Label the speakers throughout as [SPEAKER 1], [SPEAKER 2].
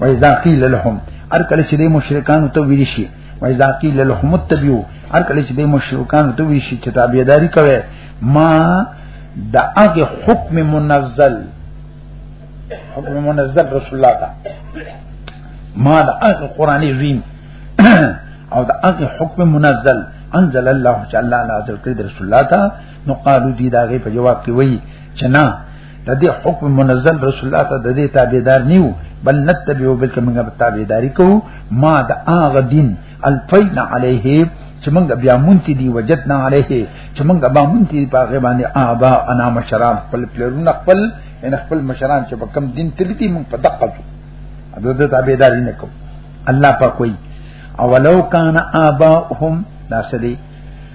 [SPEAKER 1] وإذا قيل لهم هر کله چې د مشرکانو ته ویل شي وإذا قيل لهم اتبعوا هر کله چې د مشرکانو ته ویل شي چې تابعداري کوي ما د هغه حکم منزل حکم منزل رسول الله تا ما د هغه قران عظیم او د هغه حکم منزل انزل الله تعالی نازل کړی د رسول الله تا نو قالو دی داغه په جواب کې وایي چې نه د دې حکم منزل رسول الله ته د دې تابعدار نیو بل نتبعو بلکې موږ به تابعداري کوو ما د هغه دین الفینا علیه چې موږ بیا مونږ دي وجدنا علیه چې موږ به مونږ دي په هغه باندې آبا انا مشران خپل پلرونه خپل ان خپل مشران چې په کم دین تل دي موږ په دقه جو د دې تابعداري نه کوو الله پاک وایي اولو کان آباهم دا سدي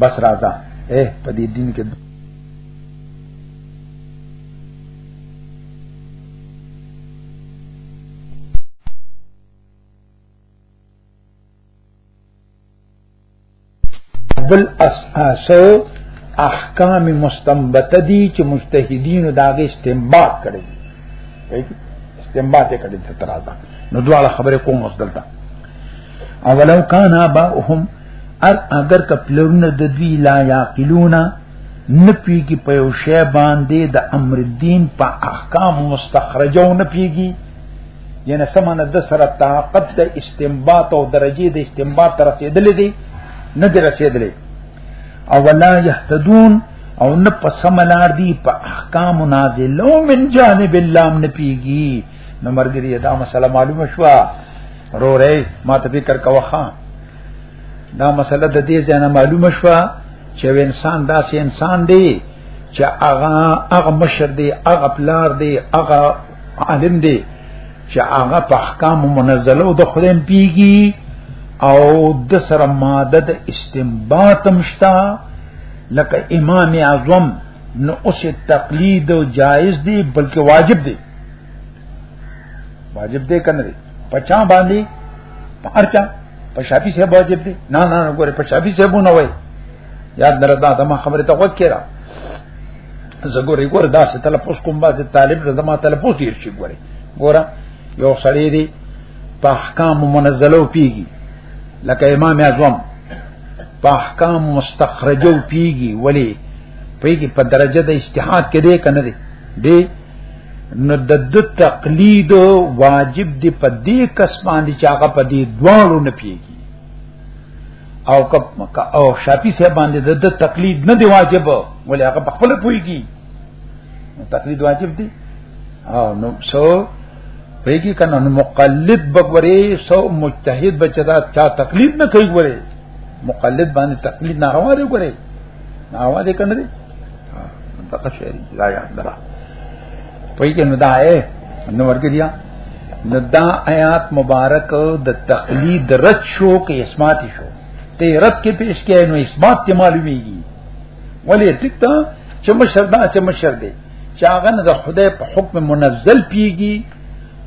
[SPEAKER 1] بس راځه اے په دې دین کې بل اساسو احکام مستنبطه دي چې مجتهدین داغه استنباط کړي استنباط کړي تر ترازه نو دواړه خبره کوم اوس دلته اولو کان اباهم ار اگر کپلرونه د دوی لا یاقلونا نه پیږي په یو شی باندې د امر الدین په احکام مستخرجو نه پیږي یعنی سمنه د سره طاقت د استنباط او درجه د استنباط تر رسیدلې دي نه در رسیدلې او ولا يهتدون او نه پسملار دي په احکام نازلو من جانب الله نه پیږي نو مرګ دې دا مسله معلومه شوه رورې ما ته فکر کوه دا مسله د دې ځنه معلومه شوه چې انسان داسې انسان دی چې هغه هغه مشر دی هغه پلار دی هغه عالم دی چې هغه په احکام منزله او د خدای پیږي او د سره ماده د استنباط مشتا لکه امام اعظم نو اوس تقلید او جایز دی بلکې واجب دی واجب دی کنه دی پچا باندې پارچا په شافعي صاحب واجب دی نه نه نه ګوره په شافعي صاحب نه وای یاد درته دا ما خبره ته وکړه زګوري ګور دا څه تلپوس کوم باز طالب زما تلپوس ډیر شي ګوري ګوره یو سړی دی په احکام منزلو پیږي لکه امام اعظم په احکام مستخرجو پیږي ولی پیږي په درجه د اجتهاد کې دی کنه دی دی نو د د تقلید واجب دی په دې کس باندې چې هغه په دې دوالو نه پیږي او کپ او شافعي صاحب باندې د د تقلید نه دی واجب ولې هغه په خپل پويږي تقلید واجب دی او نو سو پیږي کنه نو مقلد بګوري سو مجتهد بچدا چا تقلید نه کوي ګوري مقلد باندې تقلید نه راوړي ګوري ناوا دې کنه دې دغه شی لا یاد درا پوی کې نو دا اے نو ورګریا نو دا آیات مبارک د تقلید رد شو کې اسمات شو ته رد کې پیش کې نو اسمات ته معلومیږي ولی ټیک تا چې مشر دا چې مشر دی چې هغه نه د خدای په حکم منزل پیږي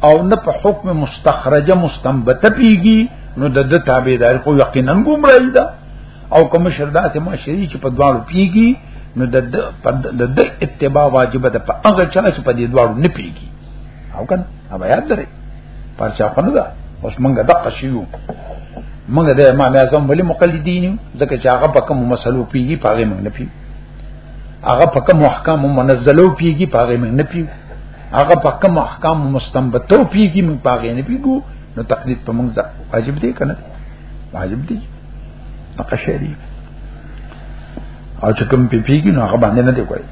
[SPEAKER 1] او نه په حکم مستخرجه مستنبته پیږي نو د د تابعداري خو یقینا ګمړی ده او کوم شردات معاشري چې په دواړو پیږي نو د د د اتباع واجب ده په هغه چا چې په دې دواړو نه پیږي او کنه او یاد درې پرچا خونه ده اوس مونږ د قشیو مونږ د امام اعظم ولی مقلدین ځکه چې هغه په کوم مسلو پیږي په هغه مونږ نه پیږي هغه په کوم احکام منزلو پیږي په هغه مونږ نه پیږي هغه په کوم احکام مستنبطو پیږي مونږ په هغه نه پیږو نو تقلید په مونږ واجب دی کنه واجب دي هغه شی دی او چې کوم پی پیږي نو هغه باندې نه دی کوي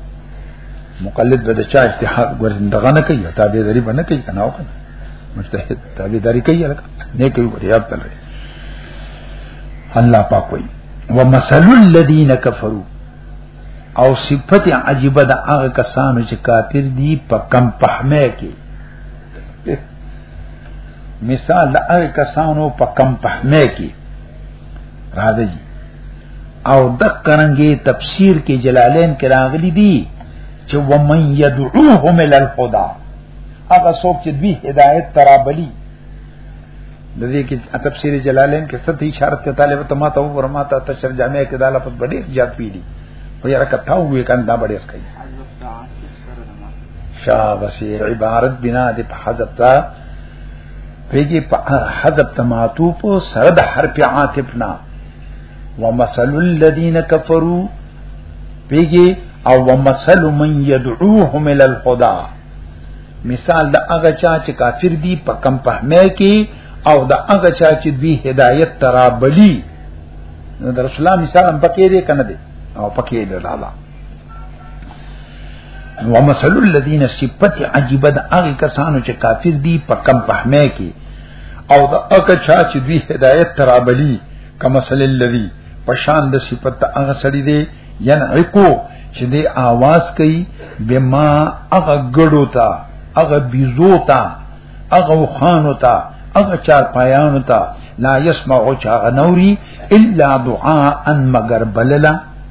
[SPEAKER 1] مقلد به د چا اجتهاد ورندغه نه کوي تابع داری باندې کوي کنه او کنه مجتهد تابع داری کوي لکه نه کوي وریا په لري الله پاک وي ومثل الذين كفروا او صفت عجیب د هغه کسانو چې کافر دي په کم پهمه کې مثال د هغه کسانو په کم پهمه کې راځي او د قرنګي تفسیر کې جلالین کې راغلي دي چې ومن يدعوهم الى الهدى هغه څوک چې دوی هدایت ترابلی د دې کې تفسیر جلالین کې ست اشاره ته طالب ته ما ته ورما ته تشر جامع کې داله په ډېر زیات پیلي په یاره کته وې کنده ډېر کوي شا بصیر عبارت بنا دی په حذف تا پیږي په حذف تماتو په سره د حرف عاطفنا ومثل الذين كفروا پیږي او ومثل من يدعوهم الى الهدى مثال د هغه چا چې کافر دي په کم پهمه کې او د هغه چا چې دوی هدایت ترا بلی نو د رسول الله مثال هم پکې دی کنه دی او پکې دی لاله ومثل الذين صفت عجيبه د هغه کسانو چې کافر دي په کم فهمه کې او د هغه چا چې دوی هدایت ترابلی کما صلی الذي پشان د صفت هغه سړي دي ينعقو چې دې आवाज کوي بما هغه ګړو تا هغه بيزو تا هغه خانو تا هغه چار پایانو تا لا يسمعو چا نوري الا دعاء مگر بللا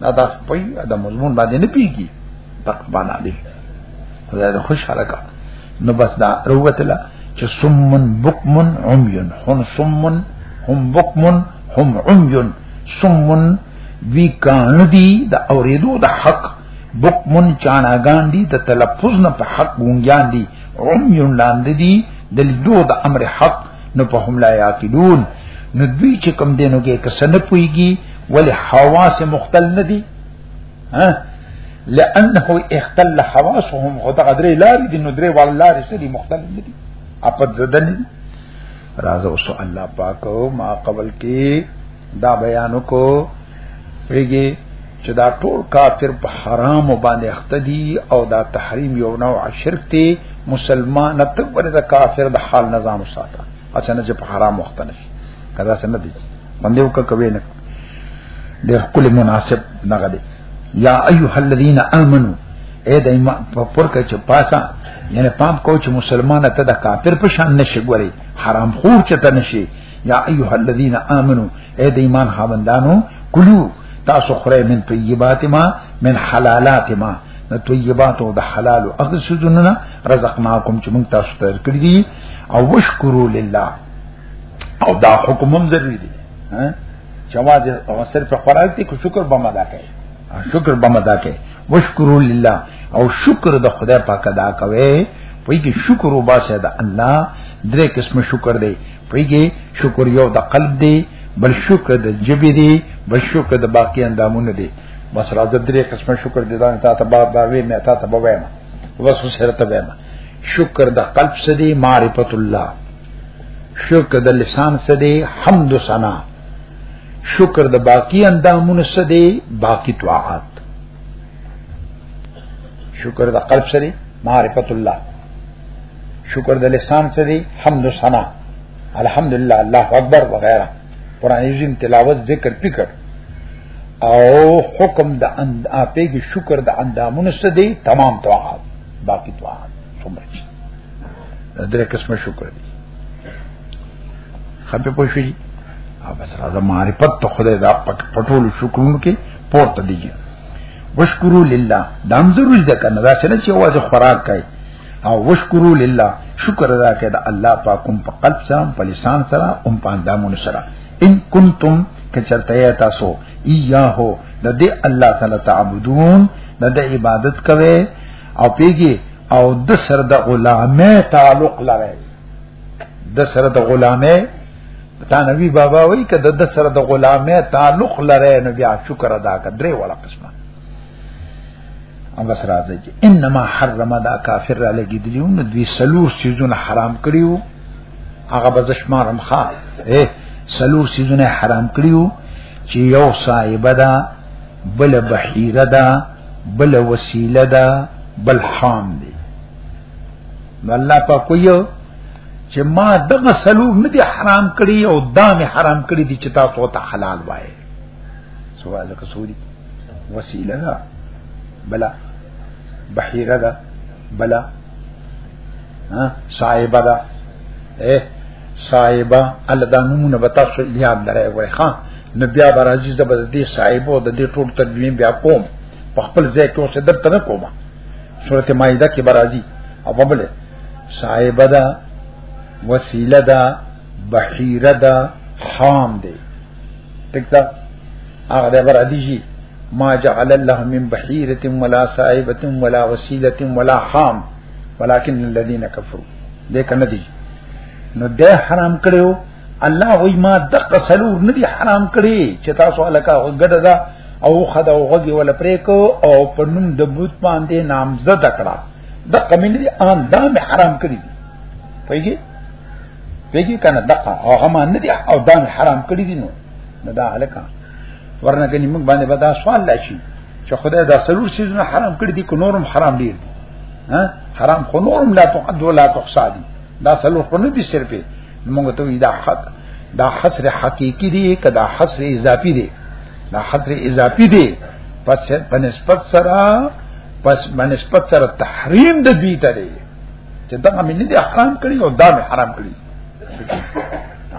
[SPEAKER 1] دا دا سپي دا مضمون باندې نه پیږي دا باندې دی خدای دې خوشاله کا نو بس دا روتلا چې سمن بکمن عميون هم سمن هم بکمن هم عميون سمن وی کان دی د اوریدو د حق بکمن چاناګان دی د تلفظ نه په حق ګونګیان دی عميون لاندې دی د لیدو د امر حق نو په هم لا یاقلون نو دوی چې کم دینو کې کسنه پويږي ولی حواس مختل ندی ها لانه اختل حواسهم خو دغه درې لارې دي نو درې وال لارې سړي مختل ندی اپد زدن راز اوس الله پاک ما قبل کې دا بیان کو ویږي چې دا ټول کافر په حرام باندې اخته دي او دا تحریم یو نوع شرک دی مسلمان ته ورته کافر د حال نظام ساته اچانه چې په حرام وخت نه شي کدا څنګه دي باندې وک کوي نه ډېر کله مناسب نه غلي یا ایها الذین آمنو اے د ایمان په پر کې چې پاسا یعنی پام کو چې مسلمان ته د کافر په شان نشي ګوري حرام خور چې ته نشي یا ایها الذین آمنو اے د ایمان خاوندانو کلو تاسو خره من طیبات ما من حلالات ما د طیبات او د حلال او اغسدونه رزقناکم چې موږ تاسو ته کړی دي او وشکرو لله او دا حکم هم ضروری دی جواز او صرف خوراک دی کو شکر به مدا کوي شکر به مدا کوي وشکرو لله او شکر د خدای پاک ادا کوي پوی کې شکر او باسه د الله درې قسم شکر دی پوی کې شکر یو د قلب دی بل شکر د جبی دی بل شکر د باقی اندامونو دی بس راځه درې قسم شکر دی دا ته بعد دا وی مې ته ته بوایم وسو سره ته بیان شکر د قلب سدي معرفت الله شکر د لسان سدي حمد و ثنا شکر د باقی اندامونو سدي باقی طاعات شکر د قلب سدي معرفت الله شکر د لسان سدي حمد و ثنا الحمدلله الله اکبر وغيرها قران عظیم تلاوت ذکر فکر او حکم د اند اپې کې شکر د اندامونو سره دی تمام طاعات باقی طاعات څومره چې درې قسمه شکر دی خپې پوښي او بس راځه معرفت ته خدای دا پټ پټول شکرونو کې پورته دیږي وشکرو لله دام ضرور ځکه نه دا چې نه چې واځه خوراک کوي او وشکرو لله شکر ادا کړئ د الله پاک کوم په قلب سره په لسان سره او په اندامونو سره ان کنتم کچرته تاسو ایاه د دې الله تعالی تعبدون د دې عبادت کوي او پیږي او د سره د غلامه تعلق لري د سره د غلامه تانوی بابا وای کده د سره د غلامه تعلق لري نو بیا شکر ادا کړئ درې وړه قسمه او بس راځي چې انما حرم دا کافر را لګي دي نو دوی سلور سيزونه حرام کړیو هغه بزش مارم خا اے سلور سيزونه حرام کړیو چې یو صاحب دا بل بحیره دا بل وسیله دا بل حام دی نو الله په کوی چې ما دغه سلور نه دي حرام کړی او دا مې حرام کړی دي چې تاسو ته حلال وایي سوال کسوري وسیله ده بلا بحیره ده بلا ها صاحبه ده اے صاحبه الله دا نمونه به تاسو یاد لرئ وای ها نو بیا به راځي زبر دې صاحبو د دې ټول تدوین بیا کوم په خپل ځای کې اوسه درته نه کومه سورته مائده کې برازي او په بل صاحبه ده وسیله ده بحیره ده حام دی تکتا هغه د بر حدیثي ما جعل الله من بحيره ولا صائبه ولا وسيله ولا حام ولكن الذين كفروا دې کنه دي نو ده حرام کړو الله وی ما دق سلور ندی حرام کړی چې تاسو الکا غډه دا او خدا او غږی ولا پریکو او په نوم د بوت باندې نامزد کړه د قمین دی ان دا حرام کړی پیږي پیږي کنه دقه او غما نه دي او دان حرام کړی دي نو نه دا الکه ورنه کني موږ باندې به دا سوال لا شي چې خدای دا سلور سيزونه حرام کړی دي کو نورم حرام دي ها حرام خو نورم لا تقد ولا تحصى دي دا سلور خو نه دي صرف موږ ته دا حق دا حصر حقيقي دي کدا حصر اضافي دي دا حصر اضافي دي پس په نسبت سره پس په نسبت سره تحریم د دوی ته چې دا مې نه دي حرام کړی او دا مې حرام کړی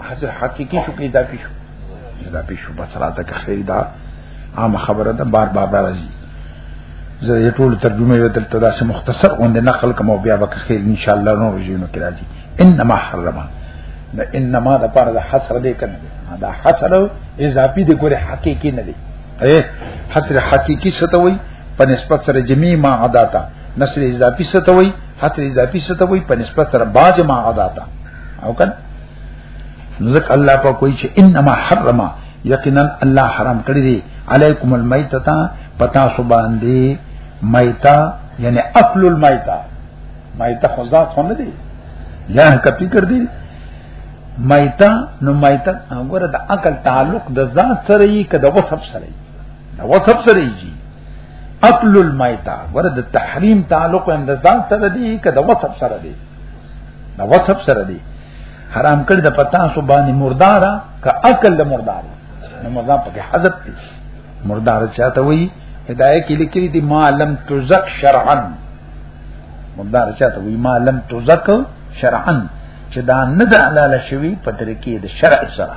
[SPEAKER 1] حاضر حقيقي شو کې اضافي شو اضافي شو بس راته که خیر دا عام خبره ده بار بار راځي زه یې ټول ترجمه یو دلته داسې مختصر غوندې نقل کوم او بیا به خیر ان شاء الله نور ژوند کې راځي انما حرم دا انما د پاره د حصر دې کنه دا حصر اضافي دې ګوره حقيقي نه دی اے حصر حقيقي څه ته وای په نسبت سره جميع ما عاداتا نسل اضافي ستوي حتی اضافي ستوي په نسبت سره باج ما ادا تا او کله ذک الله په کوئی چې انما حرم یقینا الله حرام کړی دی علیکم المیتتا پتا سو باندې میتا یعنی اکل المیتا میتا خو ذات خو نه دی یا کپی کړ دی میتا نو میتا وګوره د عقل تعلق د ذات سره یې کده وصف سره یې د وصف سره یې اکل المیتا ورد تحریم تعلق اندزان سره دی که د وصف سره دی د وصف سره دی حرام کړی د پتا سو باندې مردارا که اکل د مردار نو مزه پکې حذف دی مردار چاته وی هدايه کې لیکلي دي ما لم تزک شرعا مردار چاته وی ما لم تزک شرعا چې دا نه د علاله شوی په طریقې د شرع سره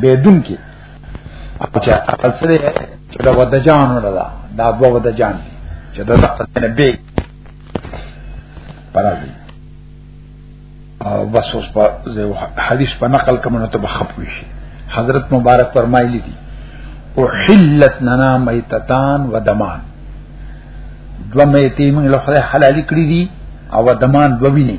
[SPEAKER 1] بدون کې اچھا اصل سره چې دا ودا جان ولا دا دا دوا ودا جان چې دا نه به پرازي او بس اوس په حدیث په نقل کوم نو ته بخپ وشي حضرت مبارک فرمایلی دي او حلت ننا میتتان و دمان دو میتی من لخره حلالی کړی دي او دمان دو ویني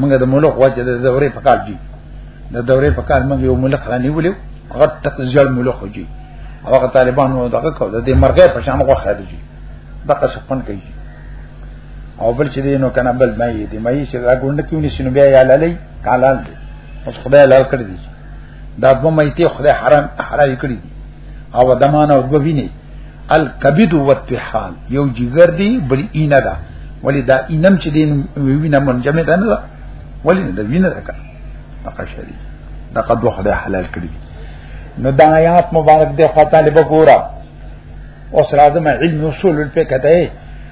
[SPEAKER 1] موږ د ملک وجه د دورې په کال دی د دورې په کال موږ یو ملک رانی ولیو هغه تک ځل ملک وږي هغه طالبان نو دغه کو د مرګه په شان غو خاله دي دغه سپن کوي او بل چې دینو کنه بل مې دي مې چې دا ګوند کې ونی شنو بیا یا لالي کالال دي اوس خدای لال کړی دي دا دوه مې ته خدای حرام حرام کړی دي او دمانه او دوه ویني الکبد والطحال یو جګر دی بل اینه ده ولی دا اینم چې دین وینه منجمه ده نه ولی دا وینه ده هغه شری دا قد وخت حلال کړی نو دا آیات مبارک دی خو طالب ګورا اوس راځم علم اصول په کته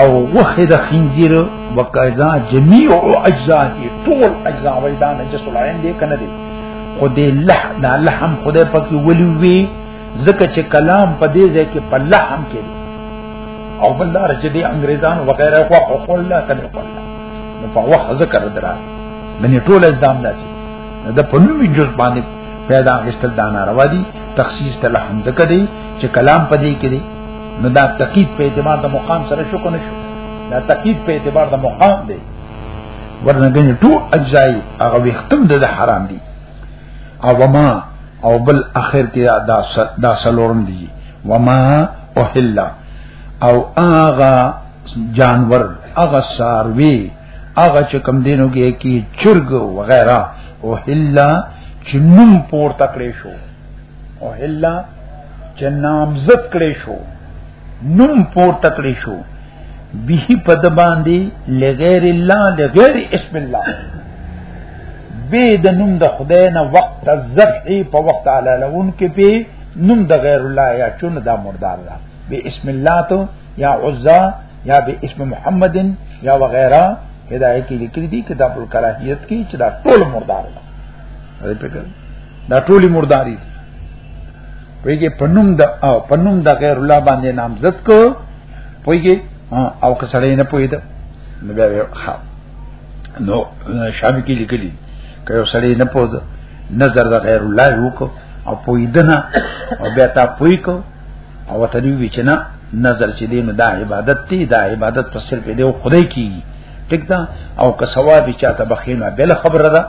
[SPEAKER 1] او وخه د خنزیر وکذا جميع اجزاء ټول اجزاء ویدا نجس العين دې کنه دې خدای لح دا لحم خدای پکې ولي وي ځکه چې کلام په دې ځای کې په لحم کې او بل دار چې دې انګريزان وغيرها خو خو الله کنه خو الله نو په وخت ذکر درا منې ټول الزام داسي دا په نومي جز باندې پیدا غشتل دانا روا دي تخصیص ته لحم ذکر دي چې کلام په دې کې دي نو دا تقید په اعتبار د مقام سره شو کنه شو دا تقید په اعتبار د مقام دی ورنګنه ټول اجزای هغه وختم د حرام دي او وما او بل اخر کې دا دا سلورم دي وما اوهلا او اغا جانور اغا ساروی اغا چې کم دینو کې کی چرګ وغیرہ اوهلا چې نوم پور تکړې شو او الا چې نامزد کړي شو نوم پور تکړي شو به په د باندې لغیر الله لغیر اسم الله به د نوم د خدای نه وخت الذبح په وخت علی لون کې په نوم د غیر الله یا چون دا مردار ده به اسم الله تو یا عزا یا به اسم محمد یا وغیرہ هدايه کې لیکل دي کتاب الکراهیت کې چې دا ټول مردار ده دا ټولي مرداري پویږي پنوم د او پنوم د غیر الله باندې نامزد کو پویږي او کسړې نه پوی دا نو بیا ها نو شام کې لیکلي که یو سړی نه پوز نظر د غیر الله وکړو او پویدنه او بیا تا پوی کو او ته دی وچنه نظر چې دین دا عبادت دی دا عبادت په صرف دی خدای کیږي ټیک ده او که ثواب چاته بخینه بل خبره ده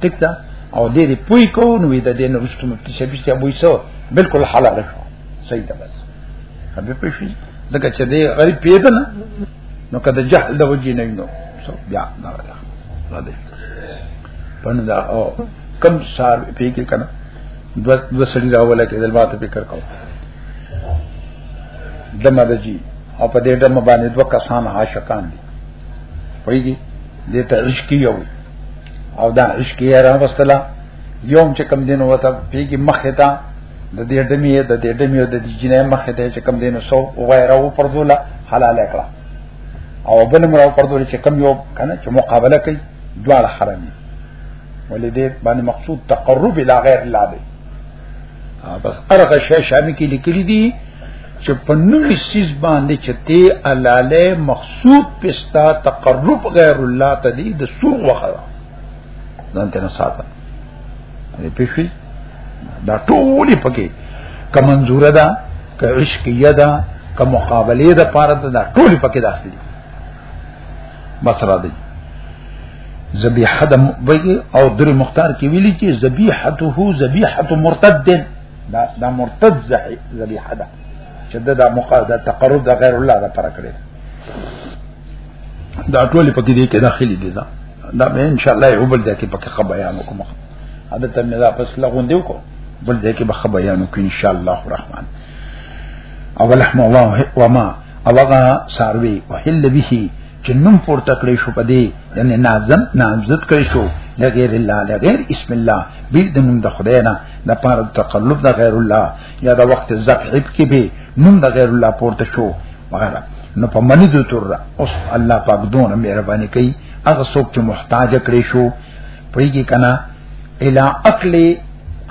[SPEAKER 1] ټیک ده او دې دې پوي کو نو دې دې نو رښتو مفتی شبي چې ابو یسو بالکل حلال شو صحیح ده بس هغه په شي ځکه چې دې غریب پیدا نه نو کده جهل د وجې نه نو سو بیا نه راځه را دې پنه دا او کم سار پیګه کنه دو دو سړي راول کې دلماته فکر کوم دمه دجی او په دې دمه باندې دوه کسان عاشقان دي پویږي دې ته عشق یو او دا عشق یې را وستلا یوم چې کم دین وته پیږي مخه تا د دې دمه د دې دمه د دې جنې مخه ته چې کم دین سو او غیره او پرځولا حلال کړه او بل مرا پرځول چې کم یو کنه چې مقابله کوي دواړه حرامي ولې دې باندې مقصود تقرب الى غیر الله دی بس ارغه شې شامي کې لیکلي دي چې په نوې سیس باندې چې ته الاله مخصوب پستا تقرب غیر الله ته دي د سور وخه ځان ته نه ساته دې پېښې دا ټولې پکې کمنزوره ده که عشقیه ده که مقابله ده پاره ده ټولې پکې داخلي بس را دی ذبیحه د بګي او در مختار کې ویلي چې ذبیحته ذبیحه مرتد دا دا مرتد ذبیحه ده چې دا مقاده تقرب د غیر الله دا پر کړی دا ټول پکې دي کې داخلي دي دا دا به ان شاء الله یو بل ځای کې پکې خبر بیان کوم دا ته مې دا فیصله غونډیو کو بل ځای کې به خبر بیان کوم ان شاء الله الرحمن اول رحم الله وما او هغه ساروي وحل به چې نوم پورته کړی شو په دې یعنی نازم نامزد کړی شو لغیر الله لغیر اسم الله بیل د نوم د خدای نه د پاره تقلب د غیر الله یا د وخت ذبح کې به نوم د غیر الله پورته شو وغیرہ نو په منی دو تر اوس الله پاک دونه مهرباني کوي هغه څوک چې محتاج کړی شو پریږي کنا الا عقل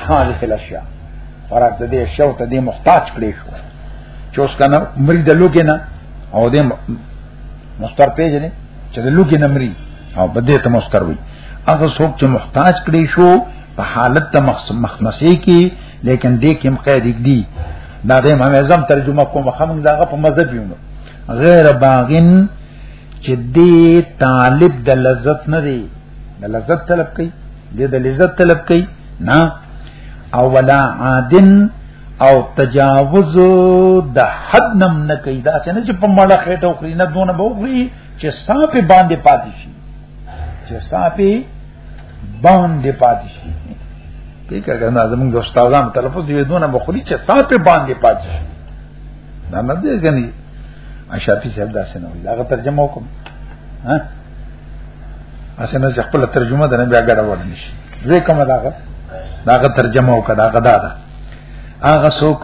[SPEAKER 1] هذه الاشیاء فرات دې شو ته دې محتاج کړی شو چې اوس کنه مري د لوګي نه او دې مستر پیژنې چې د لوګي نه مري او بده ته مستر وي هغه څوک چې محتاج کړي شو په حالت ته مخمسي کې لیکن دې کې مقید دی دا دې امام اعظم ترجمه کوم خمن داغه په مذهب یو غیر باغین چې دې طالب د لذت نه دی د لذت طلب کوي دې د لذت طلب کوي نه او ولا عادن او تجاوز د حد نم نه کوي دا څنګه چې په مړه خېټه خوري نه دونه به خوري چې صاحب باندې پاتې شي چې صاحب باندې پاتې شي دې کړه نه زموږ د استادان تلفظ دی دونه به خوري چې صاحب باندې پاتې شي دا نه دی غني اشافي صاحب دا څنګه وي دا ترجمه وکم ها اسنه چې خپل ترجمه ده نه بیا ګډه وډ نشي زه کوم دا داغه ترجمه او کدا غدا ده هغه څوک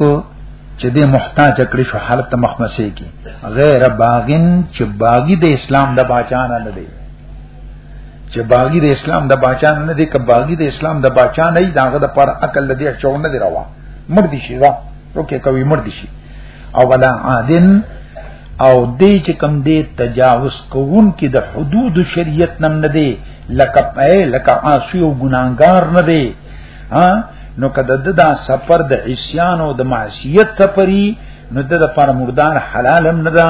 [SPEAKER 1] چې دې محتاج کړی شو حالت مخمسه کی غیر باغین چې باغی د اسلام د باچان نه دی چې باغی د اسلام د باچان نه دی که باغی د اسلام د باچان نه داغه د پر عقل لدی چون نه دی روا مړ دي شي وا روکه کوي مړ دي شي او ولا عادن او دې چې کم دې تجاوز کوون کې د حدود شریعت نم نه دی لکه پې لکه عاصی او ګناګار نه دی ها نو کده د دا سفر د عصيان او د معصیت سفری نو د پر مردار حلالم نه ده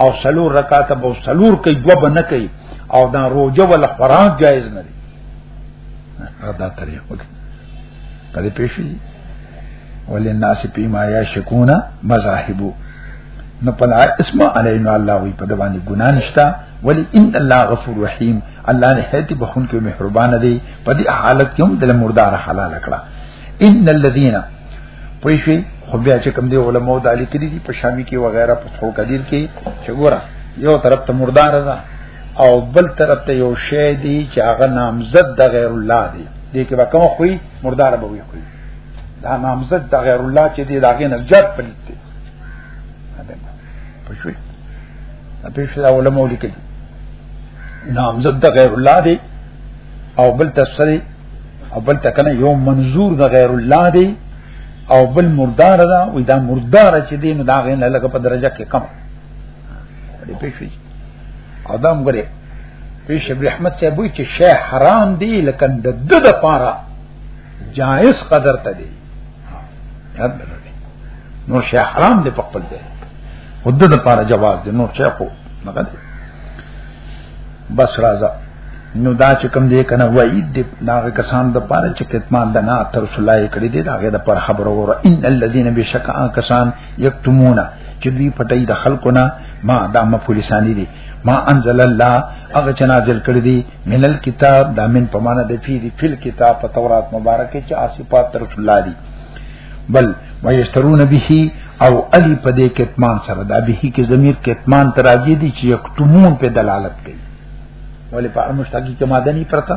[SPEAKER 1] او سلور رکعات به سلور کوي دوه بنه کوي او دا روزه ول خوراک جایز نه دا طریق وکړه کله پیشي ولې ناس پی ما یا شکونا مذاهبو نو پلا اسم علینا الله وی په باندې ګنا نشتا ولی ان الله غفور رحیم الله نه هتی بخون کې مهربان دی په دې حالت کې هم د مردار حلال کړه ان الذين پوښي خو بیا چې کوم دی علماء د علی کړي دي په شامی کې وغیرہ په څو قدیر کې چې ګوره یو طرف ته مردار ده او بل طرف ته یو شی دی چې هغه نامزد د غیر الله دی دې کې به کوم خوې مردار به وي خوې دا نامزد د غیر الله چې دی داګه نه جات پلیت دی پښوی په شی علماء لیکل نامزد د غیر الله دی او بل تفسیر او بل تکنه یو منظور د غیر الله دی او بل مردار دا وې دا مردار چې دی نو دا غین لکه په درجه کې کم دې پېښې ادم غره پیش رحمت صاحب وی چې شی حرام دی لکه د د د پاره جائز قدر ته دی یاد لرئ نو شی حرام دی په خپل ځای خود د پاره جواز دی نو شی خو مګر بس راځه نو دا چې کوم دی کنه وعید دی ناغه کسان د پاره چې کتمان د نه تر سلای کړی دی داغه د پر خبرو ور ان الذين بشکا کسان یکتمونا چې دوی پټي د خلکو نه ما دا مفعول ثانی دی ما انزل الله هغه چې نازل کړی دی منل کتاب دا من په معنا د فی دی فل کتاب په تورات مبارک کې چې اصفات رسول الله دی بل ويشترون به او علی په دې کتمان سره دا به کې ضمیر کتمان تراجی دی چې یکتمون په دلالت کوي ولې په امشتاقی کې ماده نه پرتا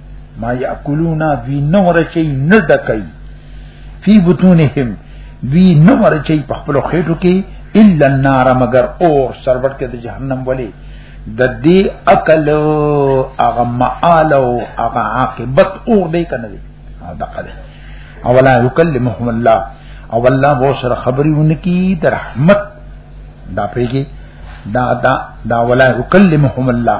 [SPEAKER 1] ما یاکلونا وی نور چي نه ډکای فی بطونهم وی نور چي په خپل خېټو کې الا النار مگر اور سرور کې د جهنم ولې د دې عقل هغه معال او هغه عاقبت اور دې کنه دې دا قضه اولا یکلمهم الله او الله وو سره خبري ونکي د رحمت دا پیږي دا دا دا ولا یکلمهم الله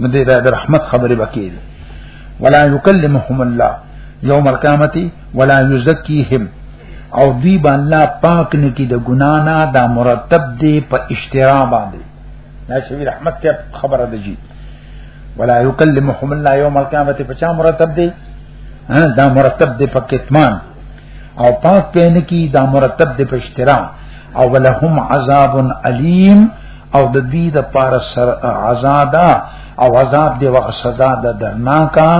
[SPEAKER 1] نو دې د رحمت خبرې وکړي ولا یکلمهم الله یوم القیامت ولا یزکیهم او دی با الله پاک نه کی د ګنا نه دا مرتب دی په اشترا باندې دا شوی رحمت ته خبره ده جی ولا یکلمهم الله یوم القیامت په چا مرتب دی دا مرتب دی په کتمان او پاک کین کی دا مرتب دی په اشترا او ولهم عذاب الیم او د دوی د پاره سر عذاب او عذاب دی وغه سزا ده درناکا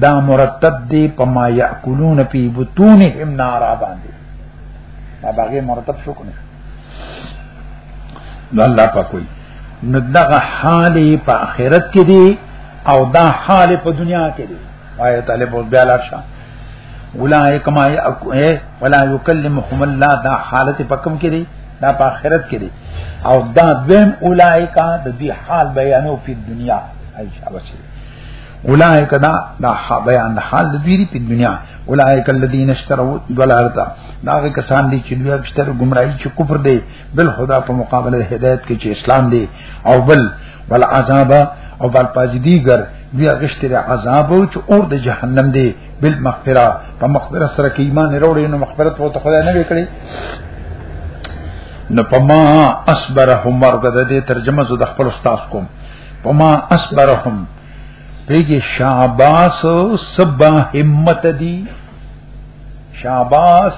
[SPEAKER 1] دا مرتب دی په ما یاکلون فی بطونهم نار باندې دا باغی مرتب شو کنه نو الله په کوئی نو دغه حال په آخرت کې دی او دا حال په دنیا کې دی آیه طالب بیا لاړ شه اولائک ما یاکلون ولا یکلمهم الله دا حالت په کوم کې دی دا په آخرت کې دي او دا دیم اولایکا د دې حال بیانو په دنیا ایشا وسی اولایکا دا دا بیان د حال د دې په دنیا اولایکا الذین اشتروا ضلالتا دا کسان دي چې دوی اشتر گمراهی چې کفر دی بل خدا په مقابله د هدایت کې چې اسلام دی او بل ول عذاب او بل پاجدیګر بیا غشتره عذاب او چې اور د جهنم دی بالمغفرة په مغفرة سره کې ایمان وروړي نو مغفرت وو ته خدای نه وکړي نو پما اصبرهم ورګه د دې ترجمه زو د خپل استاد کوم پما اصبرهم پیږي شاباس سبا همت دي شاباس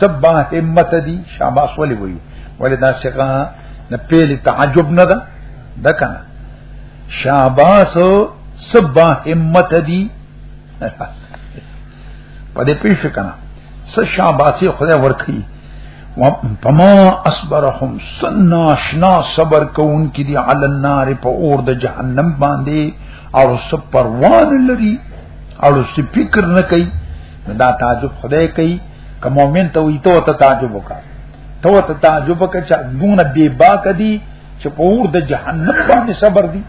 [SPEAKER 1] سبا همت دي شاباس ولي وي ولې دا څنګه نه پیل تعجب نه ده ده کنه شاباس سبا همت دي په دې پیښه کنه س شاباسي خدای ورکړي پما اصبرهم سنا شنا صبر کون کی دی علی النار په اور د جهنم باندې او سب پروان لري او سی فکر نه کوي دا تعجب خدای کوي که مؤمن ته وي ته ته تعجب وکړه ته ته تعجب وکړه چې دونه بے باک دي چې په اور د جهنم باندې صبر دي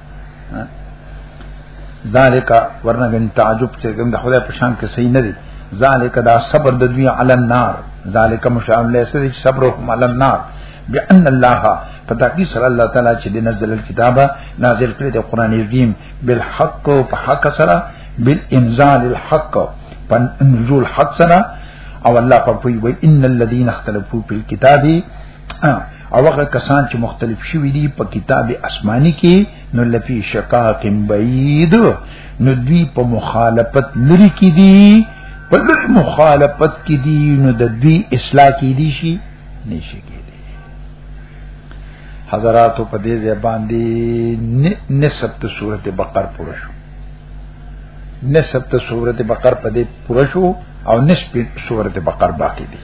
[SPEAKER 1] ذالک ورنه غن تعجب چې کوم د خدای په شان کې صحیح نه دی ذالک دا صبر د دوی علی النار ذالک مشاعر له سره صبر هم علی النار بان الله فتاقی صلی الله تعالی چې د نزل الكتابه نازل کړی د قران کریم بالحق په حق سره بالانزال الحق په نزول حق سره او الله په پوی وای ان الذين اختلفوا في الكتاب او هغه کسان چې مختلف شوی دي په کتاب آسماني کې نو لفي شقاق بعید نو دوی په مخالفت لري کې دي په لري مخالفت کې دي نو د دوی اصلاح کې دي شي نشي کې حضراتو په دې ځای باندې نسب ته سورته بقر پوره شو نسب ته سورته بقر په دې پوره شو او نسب سورته بقر باقی دي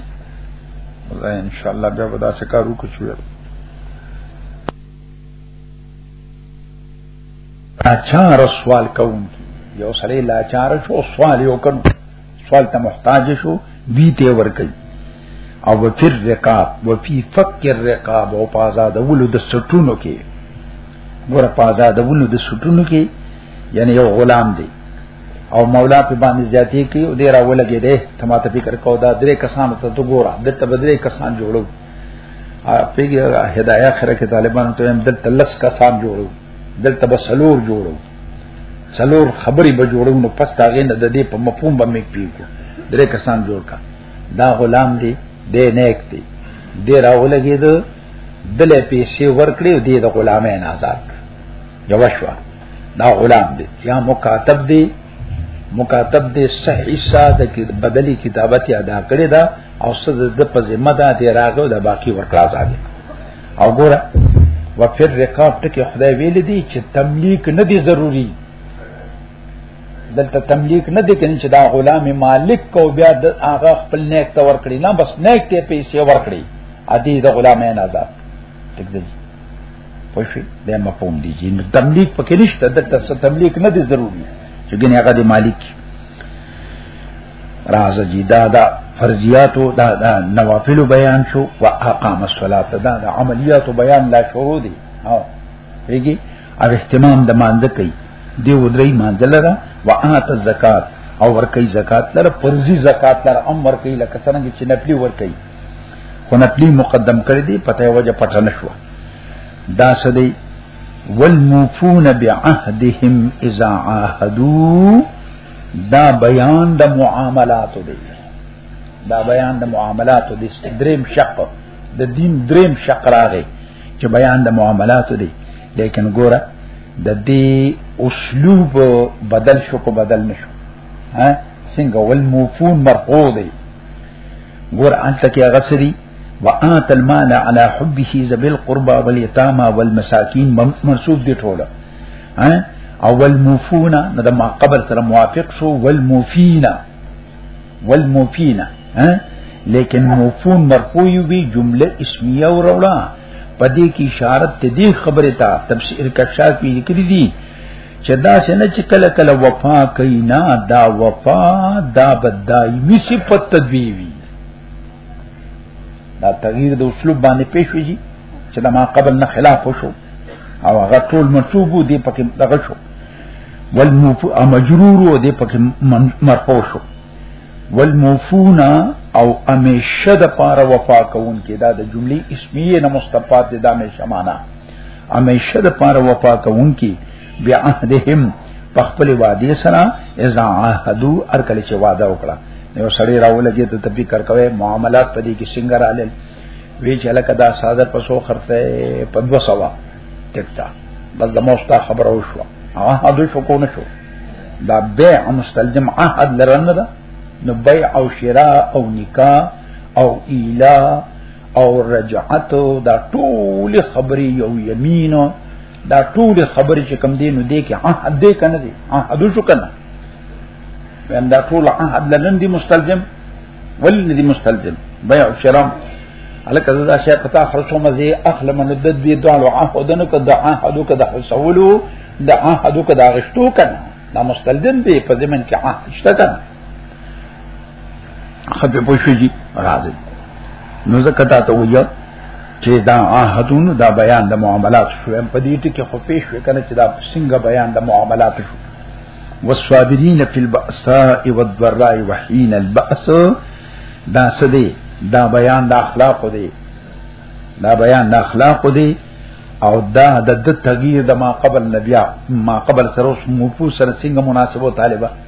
[SPEAKER 1] الله ان شاء الله بیا به دا څه کار وکړو چې اچار سوال کوم یو سړی لاچار شو سوال یو کړ سوال ته محتاج شو بي ته ور کوي او وفر رقاب وفي فکر رقاب او پازا د ولود سټونو کې ګور په آزادولو د سټونو کې یعنی یو غلام دی او مولا په باندې زیاتی کوي او ډیر اولګي دی ته ماته فکر کو دا درې کسان ته تو ګوره د تبدلې کسان جوړو پیګه هدايه خره کې طالبانو ته هم دلته لس کسان جوړو دلته به سلور جوړو سلور خبري به جوړو نو پس تاغې نه د دې په مفهوم به مې پیګو درې کسان جوړ کا دا غلام دی دې نیک دی دې راولګي دی دله پیسې ورکړي او دې د غلامه نه آزاد یو شو دا غلام دی یا مکاتب دی مکاتب دی صحیح ساده کې بدلی کتابت ادا کړی دا او صد د په ذمہ ده دی راغو دا باقی ورکړه آزاد او ګوره وفر رقاب ټکی خدای ویل دی چې تملیک نه دی ضروری دلته تملیک نه دی کین چې دا غلام مالک کو بیا د هغه خپل نیک ته ورکړي نه بس نیک ته پیسې ورکړي ادي د غلام نه آزاد ټیک دی پښې د مفهوم دی چې تملیک پکې نشته د تاسو تملیک نه دی ضروري چې ګنې هغه د مالک راز جی دا دا فرضیاتو دا دا نوافل بیان شو و اقام الصلاه دا دا عملیات بیان لا شروع دي ها ریګي او اهتمام د مانځ کوي دی ودرې مانځ لره و اعت الزکات او ورکی زکات لره فرضی زکات لره امر کوي لکه څنګه چې نپلی ور کوي خو نقلی مقدم کړی دی پته وجه پټه نشو دا سدی والموفون بعهدهم اذا عاهدوا دا بیان د معاملات دی دا بیان د معاملات دی دریم شق د دین دریم شق راغی چې بیان د معاملات دی لیکن ګوره د دې اسلوب بدل شو کو بدل نشو ها څنګه والموفون مرقو دی ګور انت کې هغه سری وآت المال على حبه ذوي القربى واليتامى والمساكين منصوب دي ټوله او والموفون نو د ما قبل سره موافق شو والموفینا والموفینا لیکن موفون مرفوع وی جمله اسمیه وروړه پدې کې اشاره ته دې خبره ته تفسیر کښا کې ذکر دي چې دا څنګه چې کله کله وفا کوي نه دا وفا دا بدایمي صفت تدویوي دا تغییر د اسلوب باندې پیښ وږي چې دا ما قبل نه خلاف وشو او هغه ټول منصوب دي پکې دغه شو والموفو مجرور دي پکې مرفوع شو والموفونا او امیشه د پاره وفا کوونکې دا د جملې اسمیه نه مستفاد دي دا مې شمانه همیشه د پاره وفا کوونکی بیا عهدهم په خپل وادي سره اذا عهدو ار کله چې وعده وکړه نو سړی راولګي ته فکر کوي معاملات په دې کې څنګه رالل وی چې لکه دا ساده پسو خرته په 200 ټکتا بس د موستا خبر او شو عهد شو کو نه شو دا بیع مستلزم عهد لرنه ده نو بیع او شراء او نکاح او ایلا او رجعت دا ټول خبرې یو یمین دا ټول خبرې چې کم دینو دې کې عهد دې کنه دې عهد شو کنه وین دا ټول عهد لنن دي مستلزم ولن دي مستلزم بيع شرم الکه دا شی قطع خرصو مزه اخل من د دې دوالو عهدن ک د عهد ک د حسولو د عهد ک د غشتو کنه دا مستلزم دی په زمن کې عهد شته کنه خپې پوښې دي راځي نو زه کته ته ویا چې دا عهدون دا بیان د معاملات شو هم په دې ټکي خو پیښ وکنه چې دا څنګه بیان د معاملات شو والصابرین فی البأساء والضراء وحین البأس دا سدي دا بیان د اخلاق دی دا بیان د اخلاق دی او دا د تغییر د ما قبل نبیا ما قبل سره مو پوسره څنګه مناسبه طالبہ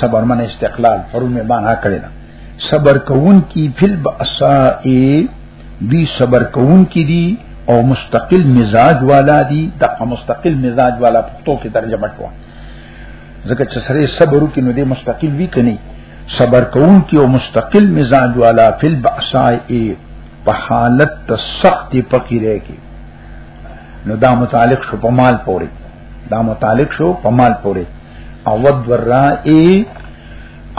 [SPEAKER 1] صبر من استقلال پرون مې معنا کړی دا صبر کوون کی فل باسائی دی صبر کوون کی دی او مستقل مزاج والا دی د مستقل مزاج والا پښتو کې ترجمه کړو ځکه چې سره صبر وکړي نو دې مستقل وی کني صبر کوون کی او مستقل مزاج والا فل باسائی په حالت ته سخت فقیره کې نو دا متعلق شو په مال پورې دا متعلق شو په مال پورې او ورائے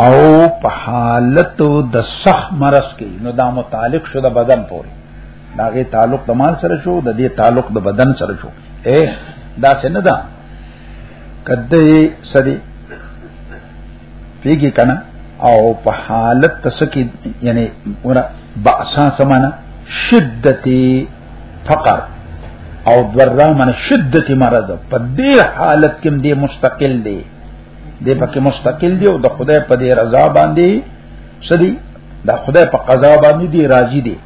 [SPEAKER 1] او په حالت د صح مرض کې نو دا متعلق شو د بدن پورې داغه تعلق د مال سره شو د دې تعلق د بدن سره شو اے دا څنګه دا کده سدي پیګی کنه او په حالت تسکی یعنی ورا باسا سمانا شدتی فقر او ذره من شدت مرض په دې حالت کې دې مستقل دی دې پکې مستقل دی او د خدای په دې رضا باندې سدي د خدای په قضا باندې دی راضي دی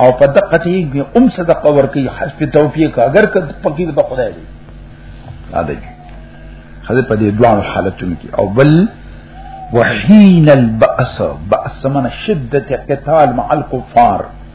[SPEAKER 1] او په دقه ته یې ام صدقه ورکي حسب توفیق اگر که پکې د خدای دی دا دی خدای په دې دوه حالتونو کې او بل وحين البأس بأس من شدة قتال مع الكفار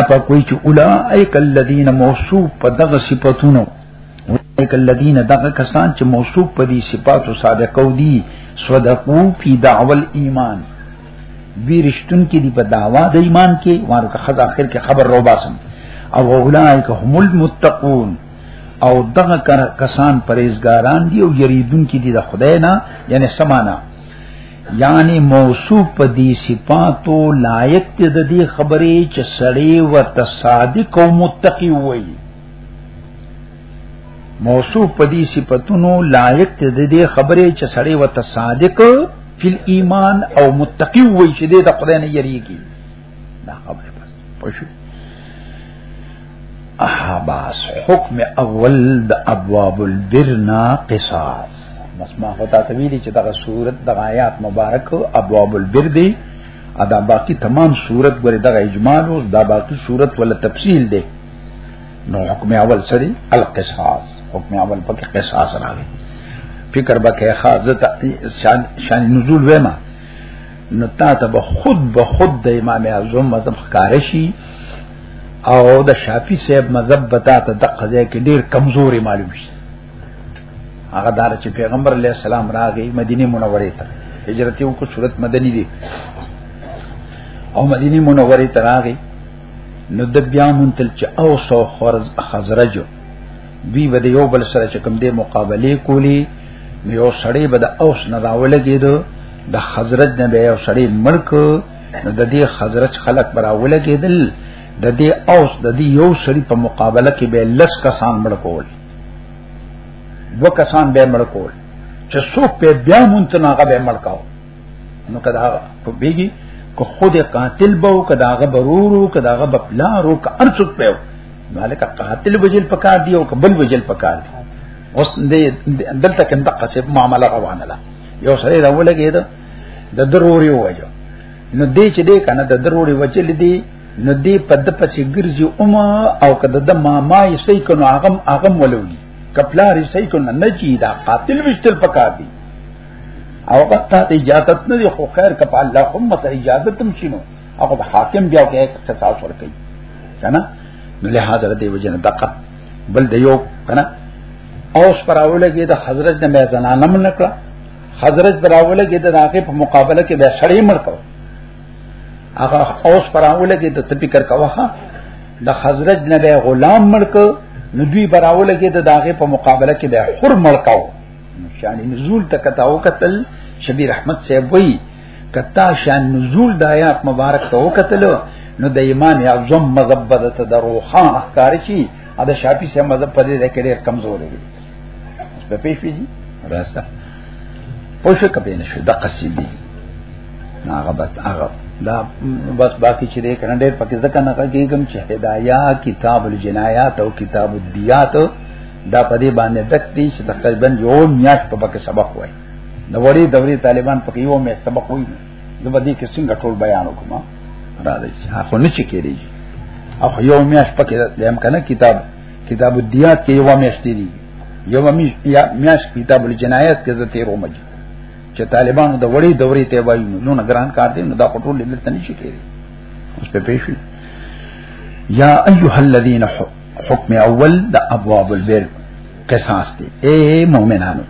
[SPEAKER 1] اپا کوئی چې اولائک الذین موصوف په دغه صفاتونو اولائک الذین دغه کسان چې موصوف په دې صفاتو صادقو دي صدقو فی دعوال ایمان دوی رشتون کې دی په دعوا د ایمان کې وانو که خد اخر کې خبر رو باسم او اولائک هم المتقون او دغه کسان پرهیزګاران دي او یریدون کې دي د خدای نه یعنی سمانا یعنی موصوف په دې صفاتو لایق دی د دې خبرې چې سړی ورته صادق او متقی وي موصوف په دې صفاتونو لایق دی د دې خبرې چې سړی ورته صادق فل ایمان او متقی وي چې د خدای نه یریږي دا خبره پس پښو احباس حکم اول د ابواب البرنا قصاص بس ما هوتا ته ویلي چې دغه صورت د آیات مبارک ابواب البر دی ادا باقی تمام صورت ګره دغه اجمال او دا باقی صورت ولا تفصیل دی نو حکم اول سری القصاص حکم اول پکې قصاص راغی فکر بکې خاصه شان نزول وېما نو تا ته به خود به خود د امام اعظم مذهب ښکار شي او د شافعي صاحب مذهب به تا ته د قضیه کې ډیر کمزوري معلوم شي هغه دار چې پیغمبر علی السلام راغی مدینه منوره ته هجرت یو کو صورت مدنی دی او مدینه منوره ته راغی نو د بیا مونتل چې او سو خرز خزرجو دوی به یو بل سره چې کوم دې مقابله کولی یو سړی به د اوس نه راولګېدو د حضرت نه به یو سړی ملک نو د دې حضرت خلق براولګېدل د دې اوس د دې یو سړی په مقابله کې به لس کسان مړ کول دو کسان به مړ کول چې څوک په بیا مونته نه غو به مړ کاو نو کدا په بیګي که خود قاتل بو کدا غ برورو کدا غ بپلارو ک ارڅوک پیو مالک قاتل وجل پکار دی او قبل وجل پکار دی اوس دې دلته کوم د قصب معاملې روانه ده یو سره دا ولګي دا د ضروري وجه نو دې چې دې کنه د ضروري وجه لدی نو دې په د پسې ګرځي او ما او کده د ما ما یې صحیح کنو اغم اغم ولولي کپلار یې صحیح کنو نه چی دا قاتل وشتل پکار دی او هغه ته اجازه نه دی خو خیر کپ الله هم ته اجازه تم شینو هغه حاکم بیا کې قصاص ور کوي کنه نو له حاضر دی وجنه دقه بل د یو کنه اوس پراوله کې د حضرت نه مې زنانه من نکړه حضرت پراوله کې د راکه په مقابله کې به سړی مړ کړ هغه اوس پراوله کې د تفکر کاوه د حضرت نه به غلام مړ کړ نو دوی براوله کې د داغه په مقابله کې به حر مړ کاوه شان نزول ته کتاو قتل شبیر احمد صاحب وی کتا شان نزول د آیات مبارک ته وکتل نو د امام اعظم مذهب د تدروخان احکار چی ا د شافعی سره مذهب په دې کې ډېر کمزور دی په پیښ دی راسه پوښه کبه نشو د قصیب دی هغه بس هغه دا بس باقی چې دې کنه ډېر پکې ځکه نه کېږم چې هدايا کتاب الجنایات او کتاب الدیات دا په دې باندې ډک دي چې تقریبا یو میاش په پکې سبق وای د وړي دوري طالبان په یو میاش سبق وای زه به دې کې څنګه ټول بیان وکم را دې چې خو نه چې کېږي او یو میاش پکې د امکانه کتاب کتاب الدیات کې یو میاش دی یو میاش کتاب الجنایات کې زته رومج چې طالبانو د وړي دوري ته وایي نو نه ګران کار دي نو دا ټول لیدل تنشي کېږي اوس په پېښې یا ایها الذین حکم اول د ابواب البر قصاص دی اے مؤمنانو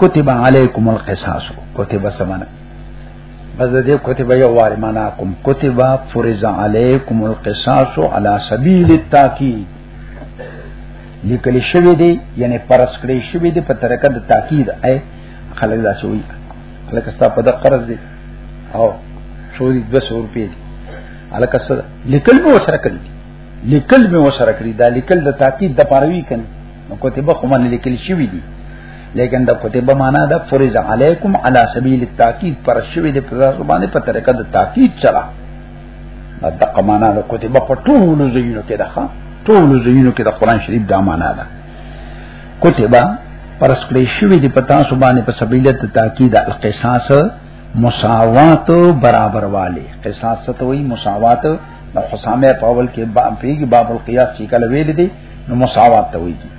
[SPEAKER 1] کتب علیکم القصاص کتب سمانا بس دې کتب یو وار معنا کوم کتب فرض علیکم القصاص علی سبیل التاکید لیکل شوی دی یعنی پرس کړی شوی دی په طریقه د تاکید اے خلک دا شوی خلک ستا په د قرض دی او شوی 200 روپیه الکه سره لیکل به وسره کړی لیکل مې وسره کړی دا لیکل د تاکید د پاروي کنه نو کتبه خو من لیکل شوی دی لیکن دا کتبه معنا دا فرض علیکم علی سبیل التاکید پر شوی د په ځای باندې په طریقه د تاکید سره دا دغه معنا د کتبه په ټول زینو کې ده ټول زینو کې د قران شریف دا معنا ده کتبه پرس کړی شوی دی په تاسو باندې په سبیل د تاکید القصاص مساوات برابر والے قصاص ته وای مساوات د حسامه په اول کې با پیږي باب القياس چې کله ویل دي نو مساوات ته وایي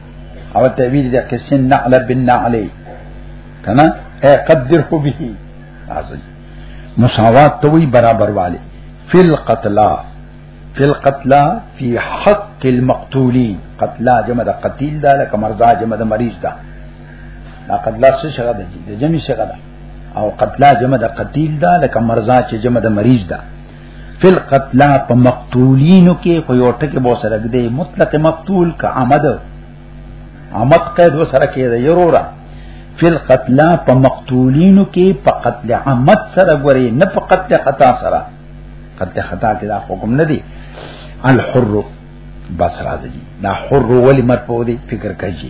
[SPEAKER 1] او تعبیر د قسن نعل بالنعل کنه اے قدره به عظیم مساوات ته وایي برابر والے فی القتلا فی القتلا فی حق المقتولین قتلا جمع د قتیل دا لکه مرزا جمع د مریض دا دا قتلا څه شغه ده د جمع شغه ده او قتلا جمع د قتیل دا لکه مرزا چې جمع د مریض دا فل قتلا په مقتولینو کې خو یو ټکی بو سره دی مطلق مقتول کا عمد عمد قید وسره کې دی یرورا فل قتلا په مقتولینو کې په قتل عمد سره غوري نه په قتل خطا سره قتل خطا کې دا حکم نه دی الحر بس راځي دا حر ولی مرفوع دی فکر کوي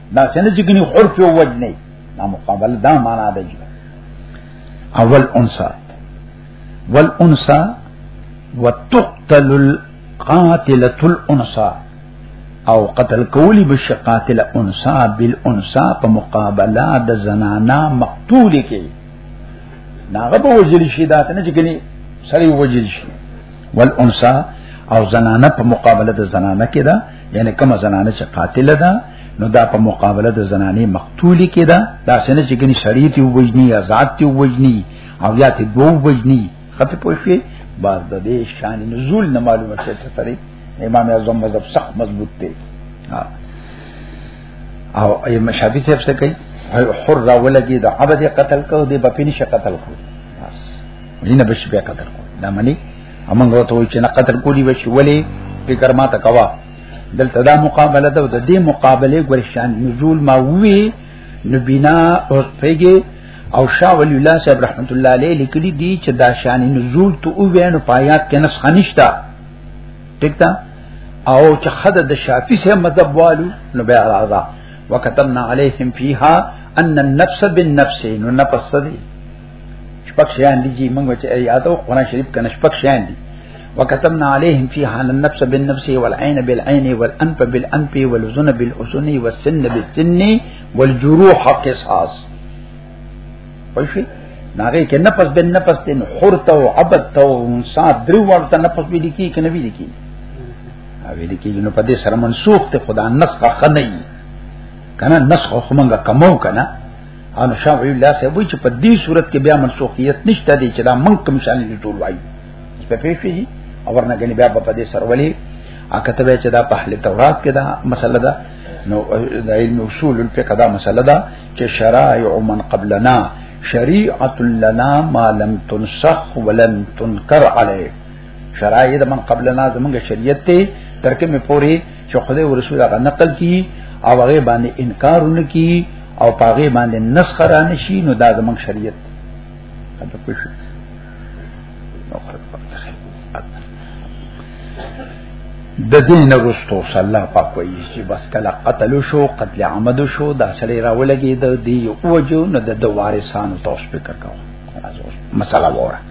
[SPEAKER 1] دا څنګه چې ګني حرف یو وجه نه دا مقابله دا معنا ده اول انسا والانسا وتقتل القاتله الانسا او قتل کولی بش قاتل انسا بالانسا په مقابله د زنانا مقتول کې ناغه به وجل شي دا څنګه چې ګني سړی وجل شي والانسا او زنانه په مقابله د زنانه کې ده یعنی کومه زنانه چې قاتله ده نو دا په مقابله د زنانه مقتولی کې ده دا څنګه چې ګني شریعت یو وجنی آزاد یو وجنی او یا ته دوه وجنی خپه پوښي باز د دې شان نزول نه معلومه شي چې سره امام اعظم مذهب سخت مضبوط دی او اي مشابه صاحب څه کوي حر را ولګي د عبد قتل کو دی بپینی ش قتل کو بس دینه بش بیا قتل کو دا معنی امنګ وته وی چې نه قتل کولی وشي ولی فکر ما تکوا دلته دا مقابله ده د دې مقابله ګلشان نزول ما وی نو بنا او پیګه او شاه ولی الله صاحب رحمت الله علیه لیکلی دی چې دا شان نزول ته او وینو پایات کې نسخه نشتا ټیک ده او چې خد د شافعي سره مذهب والو نو بیا راځه وکتمنا علیهم فیها ان النفس بالنفس نو نفس دی شپږ شیان دي چې موږ چې یادو قرآن شریف کنه شپږ شیان دي وكتبنا عليهم فيها ان النفس بالنفس والعين بالعين والانف بالانف والاذن بالاذن والسن بالسن والجروح قصاص وشي ناغه کې نفس بن نفس تن حرت او عبد تو انسا درو ورته نفس به لیکي کې نبی لیکي او لیکي نو په دې سره منسوخ ته خدا نسخه خنۍ کنه نسخه خو مونږه کمو کنه ان شاء الله سه وی چې په دې صورت کې بیا منسوخیت نشته دی چې دا من کوم شان دي ټول وایي په پیښې دي او ورنه غني بیا په دې سرولې اکته به چې دا په اهل تورات کې دا مسله ده نو د علم اصول الفقه دا مسله ده چې شرایع من قبلنا شریعت لنا ما لم تنسخ ولن تنکر علیه شرایط من قبلنا زمونږ شریعت ته ترکه مې پوری چې خدای او رسول هغه نقل کی او هغه باندې انکار ونکي او پاغه باندې نسخ را نشي نو دا زمونږ شریعت دا پوه شو د دین رستو صلی الله پاک وایي چې بس کله قتل شو قتل عمد شو دا سړی راولګي د دی اوجو نه د وارثانو توسپ وکړو مسله وره